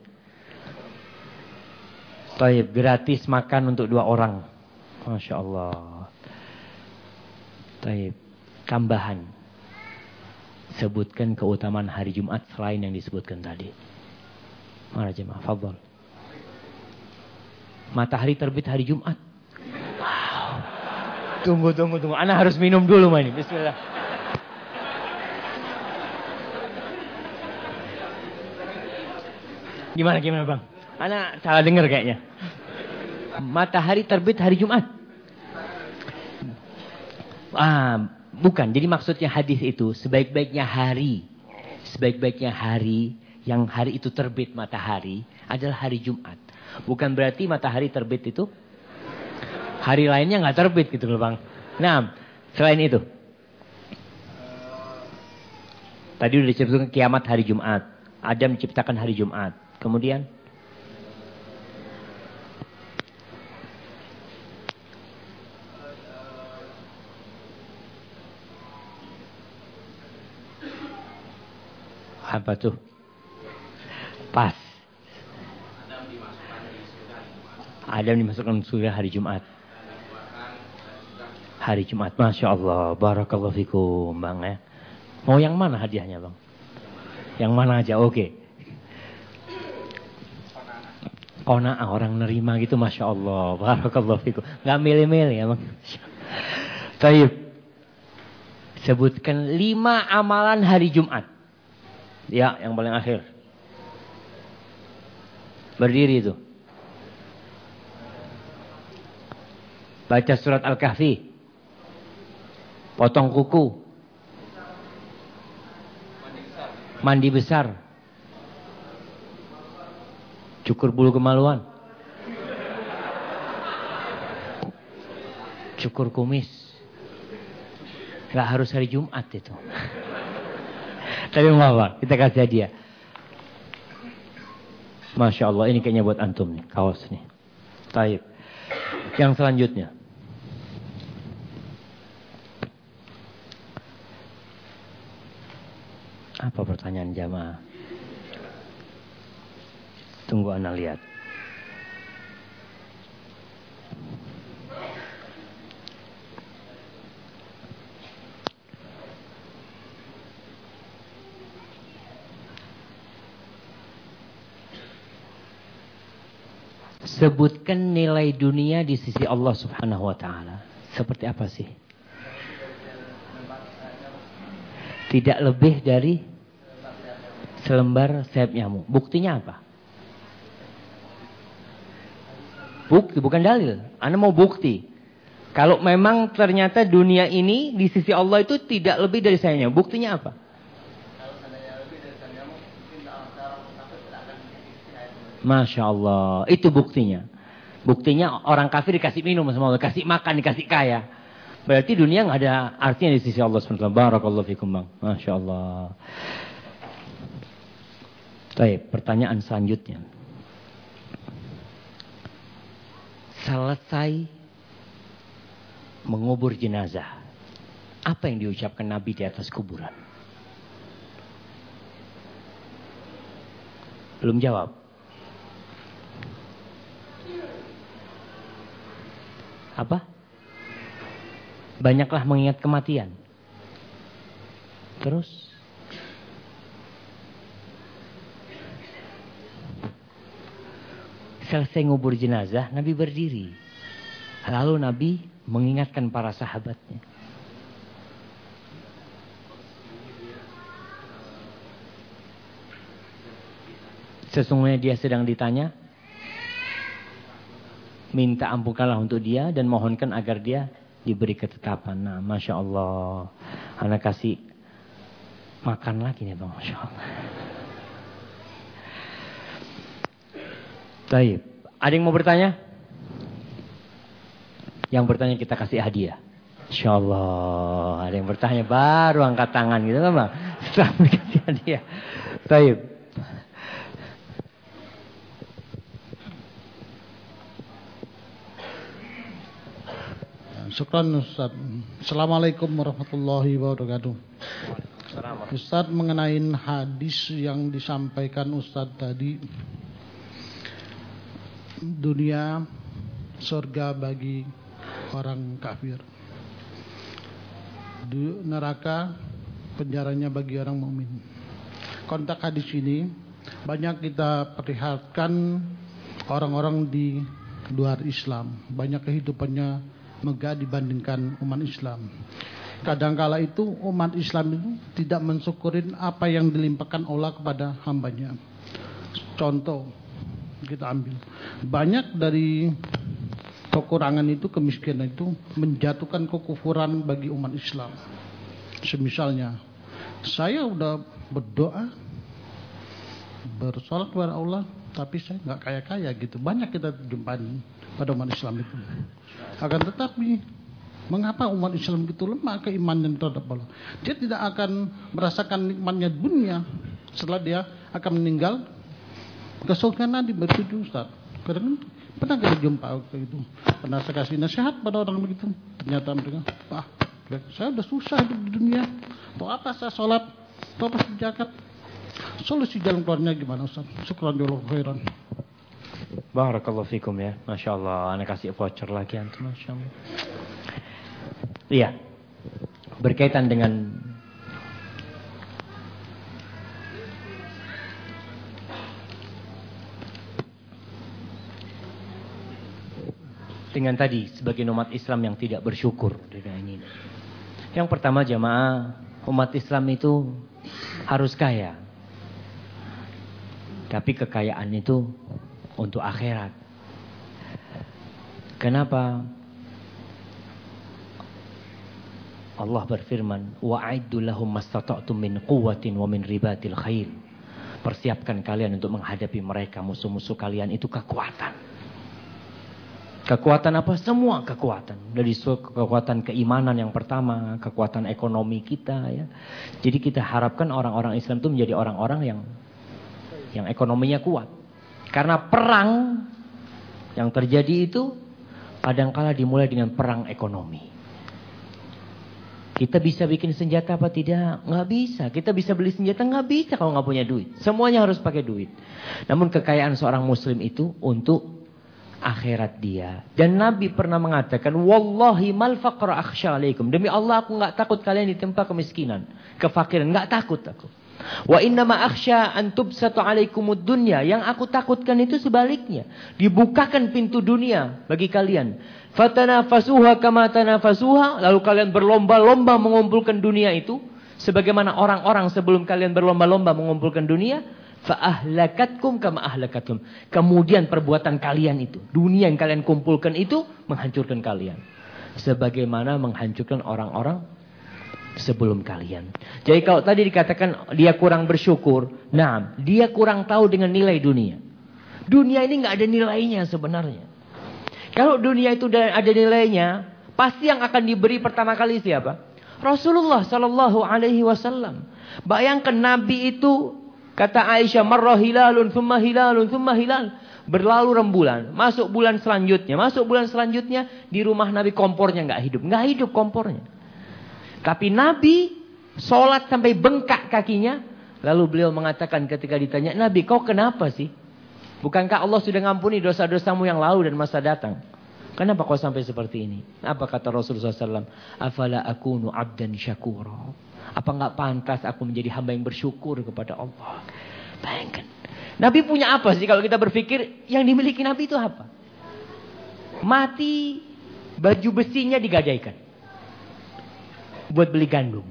Taib. Gratis makan untuk dua orang. Masya Allah. Taib. Tambahan sebutkan keutamaan hari Jumat selain yang disebutkan tadi. Mana jemaah? Fadol. Matahari terbit hari Jumat. Tunggu, tunggu, tunggu. Ana harus minum dulu ini. Bismillah. Gimana, gimana bang? Ana salah dengar kayaknya. Matahari terbit hari Jumat. Ah, Bukan. Jadi maksudnya hadis itu sebaik-baiknya hari. Sebaik-baiknya hari yang hari itu terbit matahari adalah hari Jumat. Bukan berarti matahari terbit itu hari lainnya nggak terbit gitu loh Bang. Nah, selain itu. Tadi udah disebutkan kiamat hari Jumat. Adam menciptakan hari Jumat. Kemudian Apa tuh? Pas. Adam dimasukkan surga hari Jumat. Hari Jumat. Masya Allah. Barakallahu fikum bang ya. Mau yang mana hadiahnya bang? Yang mana aja oke. Okay. Kona'ah orang nerima gitu Masya Allah. Barakallahu fikum. Gak milih-milih ya bang. Taib. Sebutkan lima amalan hari Jumat. Ya, yang paling akhir. Berdiri itu. Baca surat Al-Kahfi. Potong kuku. Mandi besar. Cukur bulu kemaluan. Cukur kumis. Gak harus hari Jumat itu. Tapi apa? Kita kasih hadiah. Masya Allah, ini kayaknya buat antum nih, kaos nih. Taib. Yang selanjutnya. Apa pertanyaan jamaah? Tunggu anak lihat. Sebutkan nilai dunia di sisi Allah subhanahu wa ta'ala. Seperti apa sih? Tidak lebih dari selembar sayap nyamuk. Buktinya apa? Bukti, bukan dalil. Anda mau bukti. Kalau memang ternyata dunia ini di sisi Allah itu tidak lebih dari sayap nyamuk. Buktinya apa? Masya Allah. Itu buktinya. Buktinya orang kafir dikasih minum sama Allah. Kasih makan, dikasih kaya. Berarti dunia nggak ada artinya di sisi Allah SWT. Barakallahu fikum bang. Masya Allah. Baik, pertanyaan selanjutnya. Selesai mengubur jenazah. Apa yang diucapkan Nabi di atas kuburan? Belum jawab. Apa? Banyaklah mengingat kematian. Terus? Selesai ngubur jenazah, Nabi berdiri. Lalu Nabi mengingatkan para sahabatnya. Sesungguhnya dia sedang ditanya. Minta ampunkanlah untuk dia dan mohonkan agar dia diberi ketetapan. Nah, Masya Allah. Anak kasih makan lagi nih Bang. Masya Allah. Baik. Ada yang mau bertanya? Yang bertanya kita kasih hadiah. Insya Allah. Ada yang bertanya baru angkat tangan gitu kan Bang. [laughs] Setelah dikasih hadiah. Baik. Syukran Ustaz. Assalamualaikum warahmatullahi wabarakatuh. Ustaz mengenai hadis yang disampaikan Ustaz tadi. Dunia surga bagi orang kafir. Neraka penjaranya bagi orang mukmin. Kontak hadis ini banyak kita perlihatkan orang-orang di luar Islam. Banyak kehidupannya megah dibandingkan umat Islam. Kadangkala itu umat Islam itu tidak mensyukurin apa yang dilimpahkan Allah kepada hambanya. Contoh kita ambil. Banyak dari kekurangan itu, kemiskinan itu menjatuhkan kekufuran bagi umat Islam. Semisalnya, saya udah berdoa, bersolat kepada Allah, tapi saya nggak kaya-kaya gitu. Banyak kita jumpai pada umat Islam itu. Akan tetapi mengapa umat Islam itu lemah keimanan terhadap Allah? Dia tidak akan merasakan nikmatnya dunia setelah dia akan meninggal surga nanti begitu Ustaz. Kadang pernah kita jumpa begitu. Pernah saya kasih nasihat pada orang begitu. Ternyata mereka, Pak, saya udah susah hidup di dunia. Tuh apa saya sholat? Tuh apa saya zakat? Solusi jalan keluarnya gimana Ustaz? Syukran dulu khairan. Barakallahu fikum ya. Masya Allah. Anda kasih voucher lagi antum. Masya Allah. Iya. Berkaitan dengan dengan tadi sebagai umat Islam yang tidak bersyukur. Yang pertama jamaah umat Islam itu harus kaya. Tapi kekayaan itu untuk akhirat. Kenapa? Allah berfirman, "Wa'iddu lahum mastata'tum min quwwatin wa min ribatil khair." Persiapkan kalian untuk menghadapi mereka musuh-musuh kalian itu kekuatan. Kekuatan apa? Semua kekuatan. Dari kekuatan keimanan yang pertama, kekuatan ekonomi kita ya. Jadi kita harapkan orang-orang Islam itu menjadi orang-orang yang yang ekonominya kuat. Karena perang yang terjadi itu kadangkala dimulai dengan perang ekonomi. Kita bisa bikin senjata apa tidak? Nggak bisa. Kita bisa beli senjata nggak bisa kalau nggak punya duit. Semuanya harus pakai duit. Namun kekayaan seorang muslim itu untuk akhirat dia. Dan Nabi pernah mengatakan, Wallahi mal faqra akhsha alaikum. Demi Allah aku nggak takut kalian ditempa kemiskinan, kefakiran. nggak takut aku. Wa inna ma akhsha an tubsatu alaikumud dunya. Yang aku takutkan itu sebaliknya. Dibukakan pintu dunia bagi kalian. Fatanafasuha kama tanafasuha. Lalu kalian berlomba-lomba mengumpulkan dunia itu. Sebagaimana orang-orang sebelum kalian berlomba-lomba mengumpulkan dunia. Fa'ahlakatkum kama ahlakatum. Kemudian perbuatan kalian itu. Dunia yang kalian kumpulkan itu menghancurkan kalian. Sebagaimana menghancurkan orang-orang sebelum kalian. Jadi kalau tadi dikatakan dia kurang bersyukur, nah dia kurang tahu dengan nilai dunia. Dunia ini nggak ada nilainya sebenarnya. Kalau dunia itu ada nilainya, pasti yang akan diberi pertama kali siapa? Rasulullah Sallallahu Alaihi Wasallam. Bayangkan Nabi itu kata Aisyah marrah hilalun, thumma hilalun, thumma hilal. Berlalu rembulan, masuk bulan selanjutnya, masuk bulan selanjutnya di rumah Nabi kompornya nggak hidup, nggak hidup kompornya. Tapi Nabi sholat sampai bengkak kakinya, lalu beliau mengatakan ketika ditanya Nabi kau kenapa sih? Bukankah Allah sudah ngampuni dosa-dosamu yang lalu dan masa datang? Kenapa kau sampai seperti ini? Apa kata Rasulullah SAW? Afala akunu abdan syakura. Apa enggak pantas aku menjadi hamba yang bersyukur kepada Allah? Bayangkan. Nabi punya apa sih kalau kita berpikir yang dimiliki Nabi itu apa? Mati, baju besinya digadaikan. Buat beli gandum.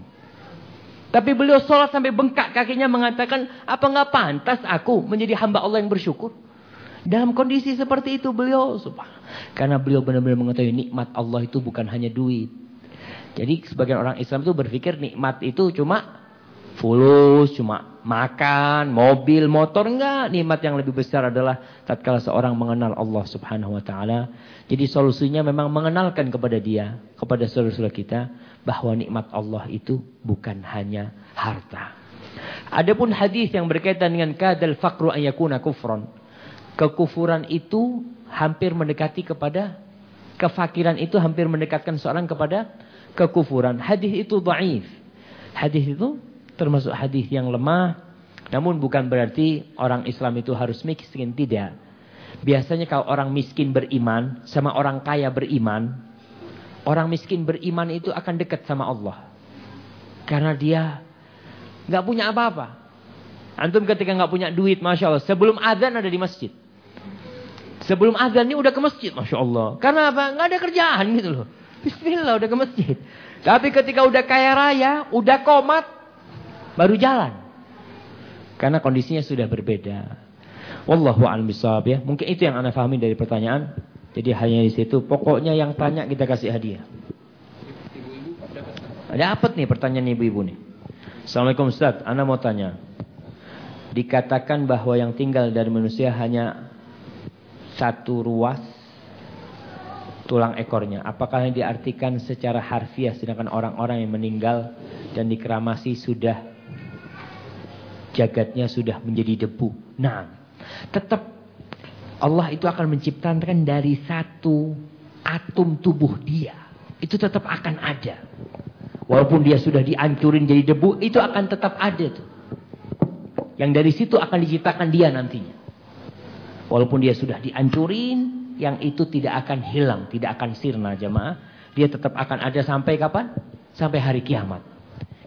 Tapi beliau sholat sampai bengkak kakinya mengatakan, apa enggak pantas aku menjadi hamba Allah yang bersyukur? Dalam kondisi seperti itu beliau karena beliau benar-benar mengetahui nikmat Allah itu bukan hanya duit. Jadi sebagian orang Islam itu berpikir nikmat itu cuma fulus, cuma makan, mobil, motor enggak. Nikmat yang lebih besar adalah tatkala seorang mengenal Allah Subhanahu wa taala. Jadi solusinya memang mengenalkan kepada dia, kepada saudara-saudara kita bahwa nikmat Allah itu bukan hanya harta. Adapun hadis yang berkaitan dengan kadal faqru ayakuna kufron kekufuran itu hampir mendekati kepada kefakiran itu hampir mendekatkan seorang kepada kekufuran. Hadis itu dhaif. Hadis itu termasuk hadis yang lemah. Namun bukan berarti orang Islam itu harus miskin, tidak. Biasanya kalau orang miskin beriman sama orang kaya beriman, orang miskin beriman itu akan dekat sama Allah. Karena dia nggak punya apa-apa. Antum ketika nggak punya duit, masya Allah, sebelum adzan ada di masjid. Sebelum azan ini udah ke masjid, masya Allah. Karena apa? Nggak ada kerjaan gitu loh. Bismillah udah ke masjid. Tapi ketika udah kaya raya, udah komat, baru jalan. Karena kondisinya sudah berbeda. Wallahu a'lam bishawab ya. Mungkin itu yang anda pahami dari pertanyaan. Jadi hanya di situ. Pokoknya yang tanya kita kasih hadiah. Ada apa nih pertanyaan ibu-ibu nih? Assalamualaikum Ustaz, Anda mau tanya. Dikatakan bahwa yang tinggal dari manusia hanya satu ruas tulang ekornya. Apakah yang diartikan secara harfiah sedangkan orang-orang yang meninggal dan dikeramasi sudah jagatnya sudah menjadi debu. Nah, tetap Allah itu akan menciptakan dari satu atom tubuh dia. Itu tetap akan ada. Walaupun dia sudah dihancurin jadi debu, itu akan tetap ada tuh. Yang dari situ akan diciptakan dia nantinya. Walaupun dia sudah dihancurin, yang itu tidak akan hilang, tidak akan sirna jemaah. Dia tetap akan ada sampai kapan? Sampai hari kiamat.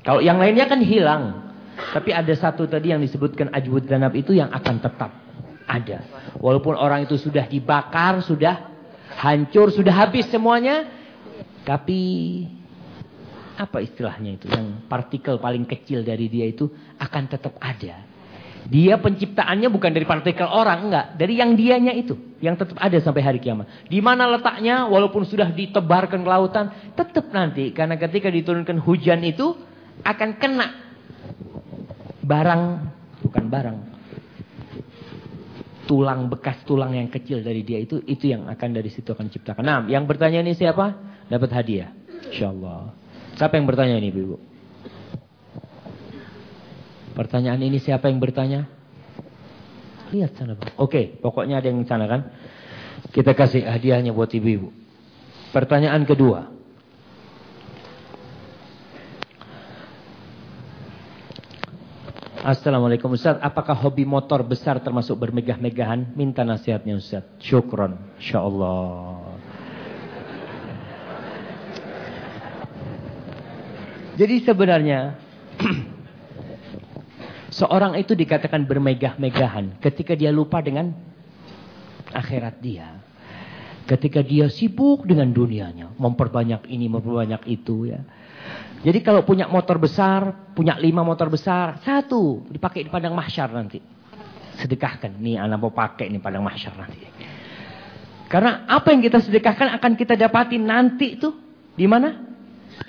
Kalau yang lainnya kan hilang. Tapi ada satu tadi yang disebutkan ajwud danab itu yang akan tetap ada. Walaupun orang itu sudah dibakar, sudah hancur, sudah habis semuanya. Tapi apa istilahnya itu? Yang partikel paling kecil dari dia itu akan tetap ada. Dia penciptaannya bukan dari partikel orang, enggak. Dari yang dianya itu. Yang tetap ada sampai hari kiamat. Di mana letaknya, walaupun sudah ditebarkan ke lautan, tetap nanti. Karena ketika diturunkan hujan itu, akan kena barang, bukan barang. Tulang, bekas tulang yang kecil dari dia itu, itu yang akan dari situ akan ciptakan. Nah, yang bertanya ini siapa? Dapat hadiah. Insya Allah. Siapa yang bertanya ini, Ibu? Pertanyaan ini siapa yang bertanya? Lihat sana. Oke, pokoknya ada yang sana kan. Kita kasih hadiahnya buat ibu-ibu. Pertanyaan kedua. Assalamualaikum Ustaz, apakah hobi motor besar termasuk bermegah-megahan? Minta nasihatnya Ustaz. Syukron, insyaAllah. Jadi sebenarnya [clears throat] Seorang itu dikatakan bermegah-megahan ketika dia lupa dengan akhirat dia. Ketika dia sibuk dengan dunianya, memperbanyak ini, memperbanyak itu ya. Jadi kalau punya motor besar, punya lima motor besar, satu dipakai di padang mahsyar nanti. Sedekahkan, nih anak mau pakai nih padang mahsyar nanti. Karena apa yang kita sedekahkan akan kita dapatin nanti itu di mana?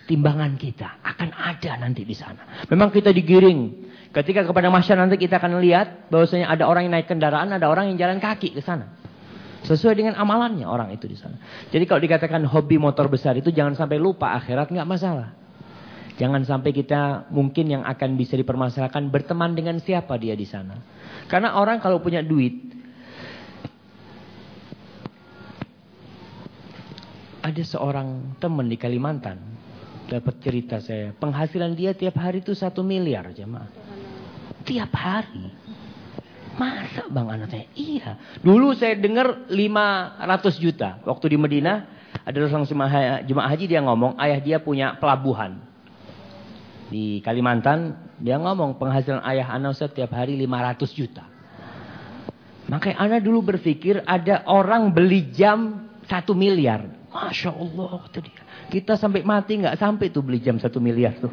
timbangan kita akan ada nanti di sana. Memang kita digiring. Ketika kepada masyarakat nanti kita akan lihat bahwasanya ada orang yang naik kendaraan, ada orang yang jalan kaki ke sana. Sesuai dengan amalannya orang itu di sana. Jadi kalau dikatakan hobi motor besar itu jangan sampai lupa akhirat nggak masalah. Jangan sampai kita mungkin yang akan bisa dipermasalahkan berteman dengan siapa dia di sana. Karena orang kalau punya duit ada seorang teman di Kalimantan dapat cerita saya. Penghasilan dia tiap hari itu satu miliar jemaah. Tiap hari? Masa bang anak saya? Iya. Dulu saya dengar 500 juta. Waktu di Medina ada seorang jemaah haji dia ngomong ayah dia punya pelabuhan. Di Kalimantan dia ngomong penghasilan ayah anak saya tiap hari 500 juta. Makanya anak dulu berpikir ada orang beli jam satu miliar. Masya Allah kata dia. Kita sampai mati nggak sampai tuh beli jam satu miliar tuh.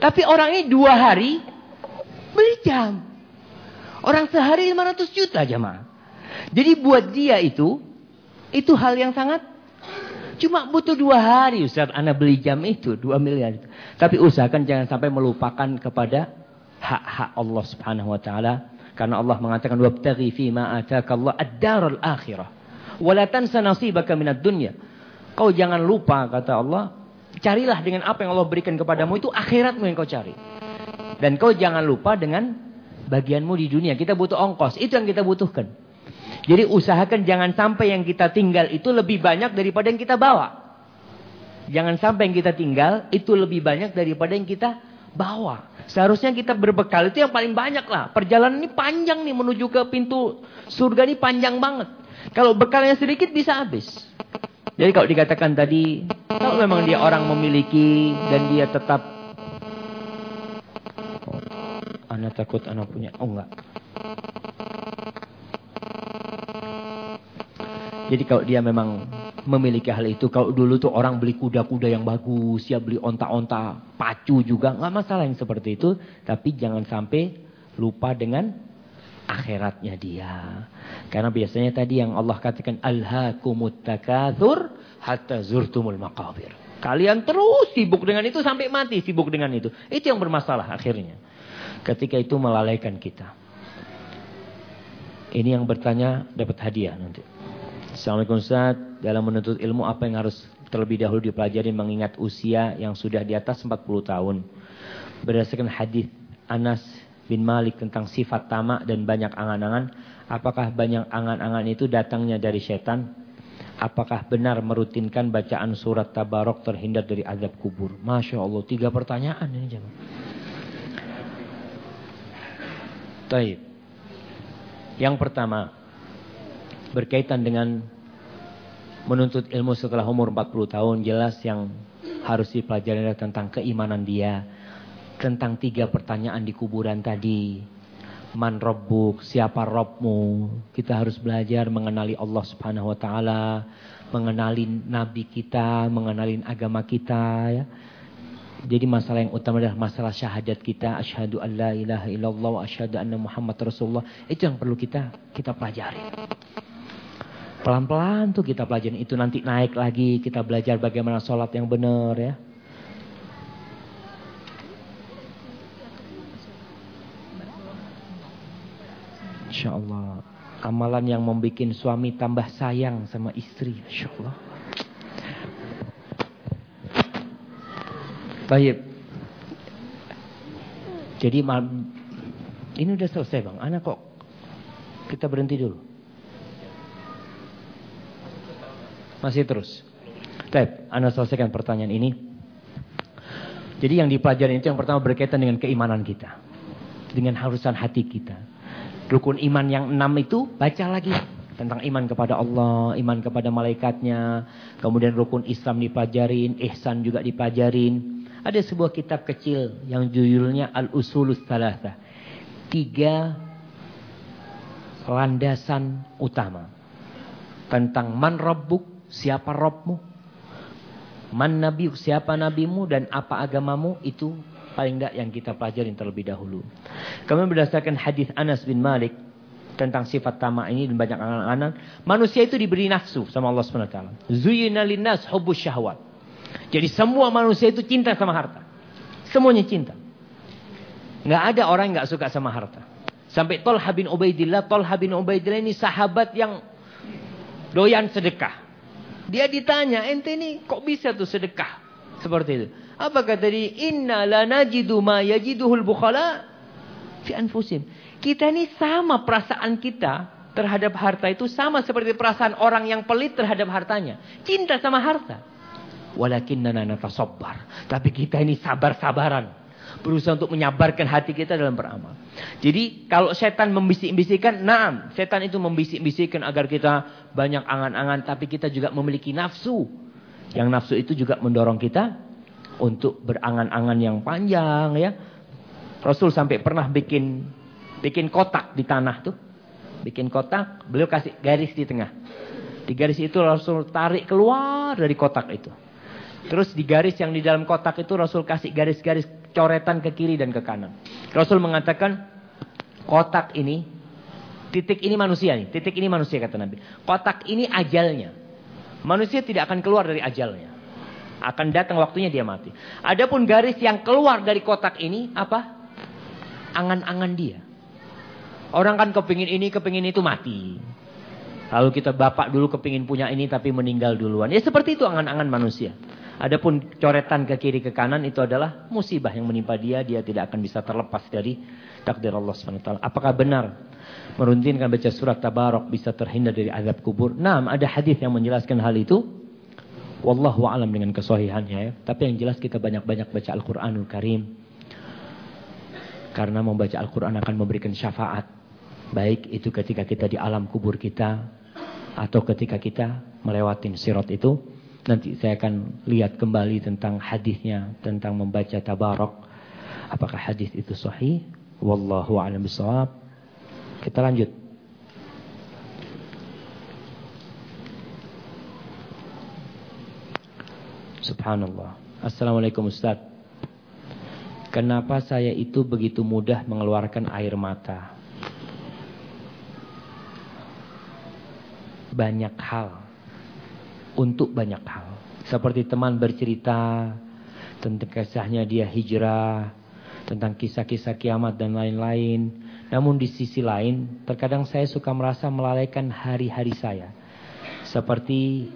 Tapi orang ini dua hari beli jam. Orang sehari 500 juta jamaah. Jadi buat dia itu, itu hal yang sangat Cuma butuh dua hari Ustaz Anda beli jam itu dua miliar itu. Tapi usahakan jangan sampai melupakan kepada hak-hak Allah Subhanahu wa taala karena Allah mengatakan wabtaghi fi ma Allah ad-daral akhirah. Wala tansa nasibaka minad dunya. Kau jangan lupa kata Allah, carilah dengan apa yang Allah berikan kepadamu itu akhiratmu yang kau cari. Dan kau jangan lupa dengan bagianmu di dunia. Kita butuh ongkos, itu yang kita butuhkan. Jadi usahakan jangan sampai yang kita tinggal itu lebih banyak daripada yang kita bawa. Jangan sampai yang kita tinggal itu lebih banyak daripada yang kita bawa. Seharusnya kita berbekal itu yang paling banyak lah. Perjalanan ini panjang nih menuju ke pintu surga ini panjang banget. Kalau bekalnya sedikit bisa habis. Jadi kalau dikatakan tadi, kalau memang dia orang memiliki dan dia tetap oh, anak takut anak punya. Oh enggak. Jadi kalau dia memang memiliki hal itu, kalau dulu tuh orang beli kuda-kuda yang bagus, ya beli onta-onta, pacu juga, nggak masalah yang seperti itu. Tapi jangan sampai lupa dengan akhiratnya dia. Karena biasanya tadi yang Allah katakan alhaakumut takatsur hatta zurtumul maqabir. Kalian terus sibuk dengan itu sampai mati sibuk dengan itu. Itu yang bermasalah akhirnya. Ketika itu melalaikan kita. Ini yang bertanya dapat hadiah nanti. Assalamualaikum Ustaz. Dalam menuntut ilmu apa yang harus terlebih dahulu dipelajari mengingat usia yang sudah di atas 40 tahun. Berdasarkan hadis Anas bin Malik tentang sifat tamak dan banyak angan-angan. Apakah banyak angan-angan itu datangnya dari setan? Apakah benar merutinkan bacaan surat tabarok terhindar dari azab kubur? Masya Allah, tiga pertanyaan ini jemaah. Taib. Yang pertama, berkaitan dengan menuntut ilmu setelah umur 40 tahun, jelas yang harus dipelajari tentang keimanan dia, tentang tiga pertanyaan di kuburan tadi. Man Rabbuk, siapa Robmu? Kita harus belajar mengenali Allah Subhanahu wa taala, mengenali nabi kita, mengenali agama kita ya. Jadi masalah yang utama adalah masalah syahadat kita, asyhadu an la ilaha illallah wa asyhadu anna Muhammad Rasulullah. Itu yang perlu kita kita pelajari. Pelan-pelan tuh kita pelajari itu nanti naik lagi, kita belajar bagaimana sholat yang benar ya. Masya Allah. Amalan yang membuat suami tambah sayang sama istri. Masya Allah. Baik. Jadi ini udah selesai bang. Anak kok kita berhenti dulu. Masih terus. Baik, Anda selesaikan pertanyaan ini. Jadi yang dipelajari itu yang pertama berkaitan dengan keimanan kita. Dengan harusan hati kita. Rukun iman yang enam itu baca lagi tentang iman kepada Allah, iman kepada malaikatnya, kemudian rukun Islam dipelajarin, ihsan juga dipelajarin. Ada sebuah kitab kecil yang judulnya Al-Usulus Thalatha. Tiga landasan utama. Tentang man rabbuk, siapa Rabbmu. Man nabi, siapa nabimu dan apa agamamu itu paling tidak yang kita pelajarin terlebih dahulu. Kemudian berdasarkan hadis Anas bin Malik tentang sifat tamak ini dan banyak angan-angan, manusia itu diberi nafsu sama Allah SWT. Zuyina linnas hubbus syahwat. Jadi semua manusia itu cinta sama harta. Semuanya cinta. Nggak ada orang yang nggak suka sama harta. Sampai Tolha bin Ubaidillah, Tolha bin Ubaidillah ini sahabat yang doyan sedekah. Dia ditanya, ente ini kok bisa tuh sedekah? Seperti itu. Apa kata dia? Inna la najidu ma yajiduhul bukhala fi anfusim. Kita ini sama perasaan kita terhadap harta itu sama seperti perasaan orang yang pelit terhadap hartanya. Cinta sama harta. Walakinna natasabbar. Tapi kita ini sabar-sabaran. Berusaha untuk menyabarkan hati kita dalam beramal. Jadi kalau setan membisik-bisikkan, naam. Setan itu membisik-bisikkan agar kita banyak angan-angan. Tapi kita juga memiliki nafsu. Yang nafsu itu juga mendorong kita untuk berangan-angan yang panjang ya. Rasul sampai pernah bikin bikin kotak di tanah tuh. Bikin kotak, beliau kasih garis di tengah. Di garis itu Rasul tarik keluar dari kotak itu. Terus di garis yang di dalam kotak itu Rasul kasih garis-garis coretan ke kiri dan ke kanan. Rasul mengatakan kotak ini titik ini manusia nih, titik ini manusia kata Nabi. Kotak ini ajalnya. Manusia tidak akan keluar dari ajalnya. Akan datang waktunya dia mati. Adapun garis yang keluar dari kotak ini apa? Angan-angan dia. Orang kan kepingin ini, kepingin itu mati. Lalu kita bapak dulu kepingin punya ini tapi meninggal duluan. Ya seperti itu angan-angan manusia. Adapun coretan ke kiri ke kanan itu adalah musibah yang menimpa dia, dia tidak akan bisa terlepas dari takdir Allah SWT. Apakah benar meruntinkan baca surat Tabarok bisa terhindar dari azab kubur? Nah, ada hadis yang menjelaskan hal itu. Wallahu alam dengan kesohihannya ya. Tapi yang jelas kita banyak-banyak baca Al-Qur'anul Karim. Karena membaca Al-Qur'an akan memberikan syafaat. Baik itu ketika kita di alam kubur kita atau ketika kita melewatin sirat itu Nanti saya akan lihat kembali tentang hadisnya tentang membaca tabarok. Apakah hadis itu sahih? Wallahu a'lam bishawab. Kita lanjut. Subhanallah. Assalamualaikum Ustaz. Kenapa saya itu begitu mudah mengeluarkan air mata? Banyak hal untuk banyak hal. Seperti teman bercerita tentang kisahnya dia hijrah, tentang kisah-kisah kiamat dan lain-lain. Namun di sisi lain, terkadang saya suka merasa melalaikan hari-hari saya. Seperti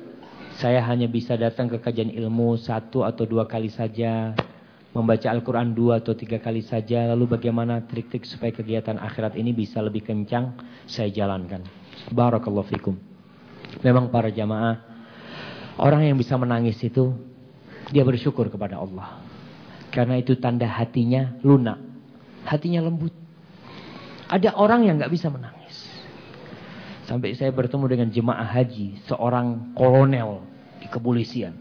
saya hanya bisa datang ke kajian ilmu satu atau dua kali saja. Membaca Al-Quran dua atau tiga kali saja. Lalu bagaimana trik-trik supaya kegiatan akhirat ini bisa lebih kencang saya jalankan. Barakallahu fikum. Memang para jamaah Orang yang bisa menangis itu dia bersyukur kepada Allah. Karena itu tanda hatinya lunak. Hatinya lembut. Ada orang yang nggak bisa menangis. Sampai saya bertemu dengan jemaah haji, seorang kolonel di kepolisian.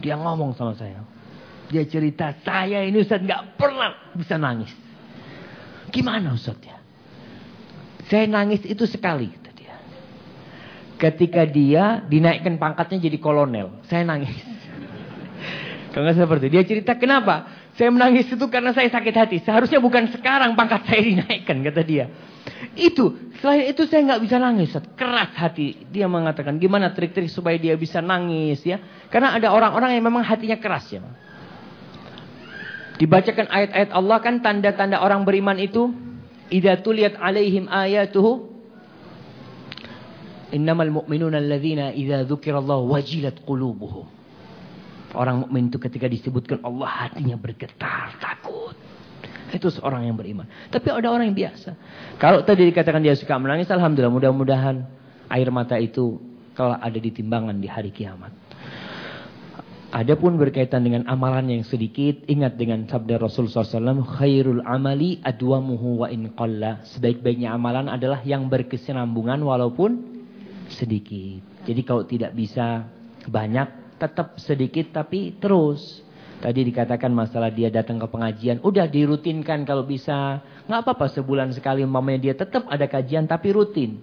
Dia ngomong sama saya. Dia cerita, saya ini Ustaz nggak pernah bisa nangis. Gimana Ustaz ya? Saya nangis itu sekali ketika dia dinaikkan pangkatnya jadi kolonel. Saya nangis. [laughs] Kalau seperti dia cerita kenapa? Saya menangis itu karena saya sakit hati. Seharusnya bukan sekarang pangkat saya dinaikkan kata dia. Itu selain itu saya nggak bisa nangis. Keras hati dia mengatakan gimana trik-trik supaya dia bisa nangis ya. Karena ada orang-orang yang memang hatinya keras ya. Dibacakan ayat-ayat Allah kan tanda-tanda orang beriman itu. Idza tuliyat alaihim ayatuhu Innamal mu'minuna alladzina idza dzukirallahu wajilat qulubuhum. Orang mukmin itu ketika disebutkan Allah hatinya bergetar, takut. Itu seorang yang beriman. Tapi ada orang yang biasa. Kalau tadi dikatakan dia suka menangis, alhamdulillah mudah-mudahan air mata itu kalau ada di timbangan di hari kiamat. Adapun berkaitan dengan amalan yang sedikit, ingat dengan sabda Rasul SAW, khairul amali adwamuhu wa in qalla. Sebaik-baiknya amalan adalah yang berkesinambungan walaupun sedikit. Jadi kalau tidak bisa banyak, tetap sedikit tapi terus. Tadi dikatakan masalah dia datang ke pengajian, udah dirutinkan kalau bisa. Nggak apa-apa sebulan sekali mamanya dia tetap ada kajian tapi rutin.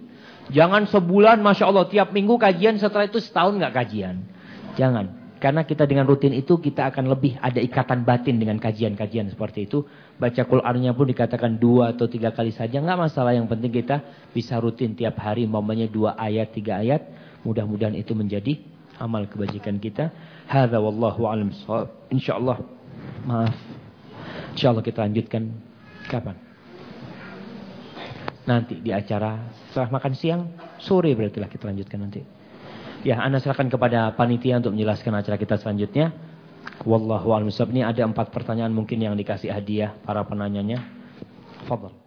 Jangan sebulan Masya Allah tiap minggu kajian setelah itu setahun nggak kajian. Jangan. Karena kita dengan rutin itu kita akan lebih ada ikatan batin dengan kajian-kajian seperti itu. Baca Qur'annya pun dikatakan dua atau tiga kali saja. nggak masalah yang penting kita bisa rutin tiap hari. Momennya dua ayat, tiga ayat. Mudah-mudahan itu menjadi amal kebajikan kita. Hadza wallahu a'lam Insyaallah maaf. Insyaallah kita lanjutkan kapan? Nanti di acara setelah makan siang, sore berarti lah kita lanjutkan nanti. Ya, Anda serahkan kepada panitia untuk menjelaskan acara kita selanjutnya. Wallahu a'lam Ini ada empat pertanyaan mungkin yang dikasih hadiah para penanyanya. Fadal.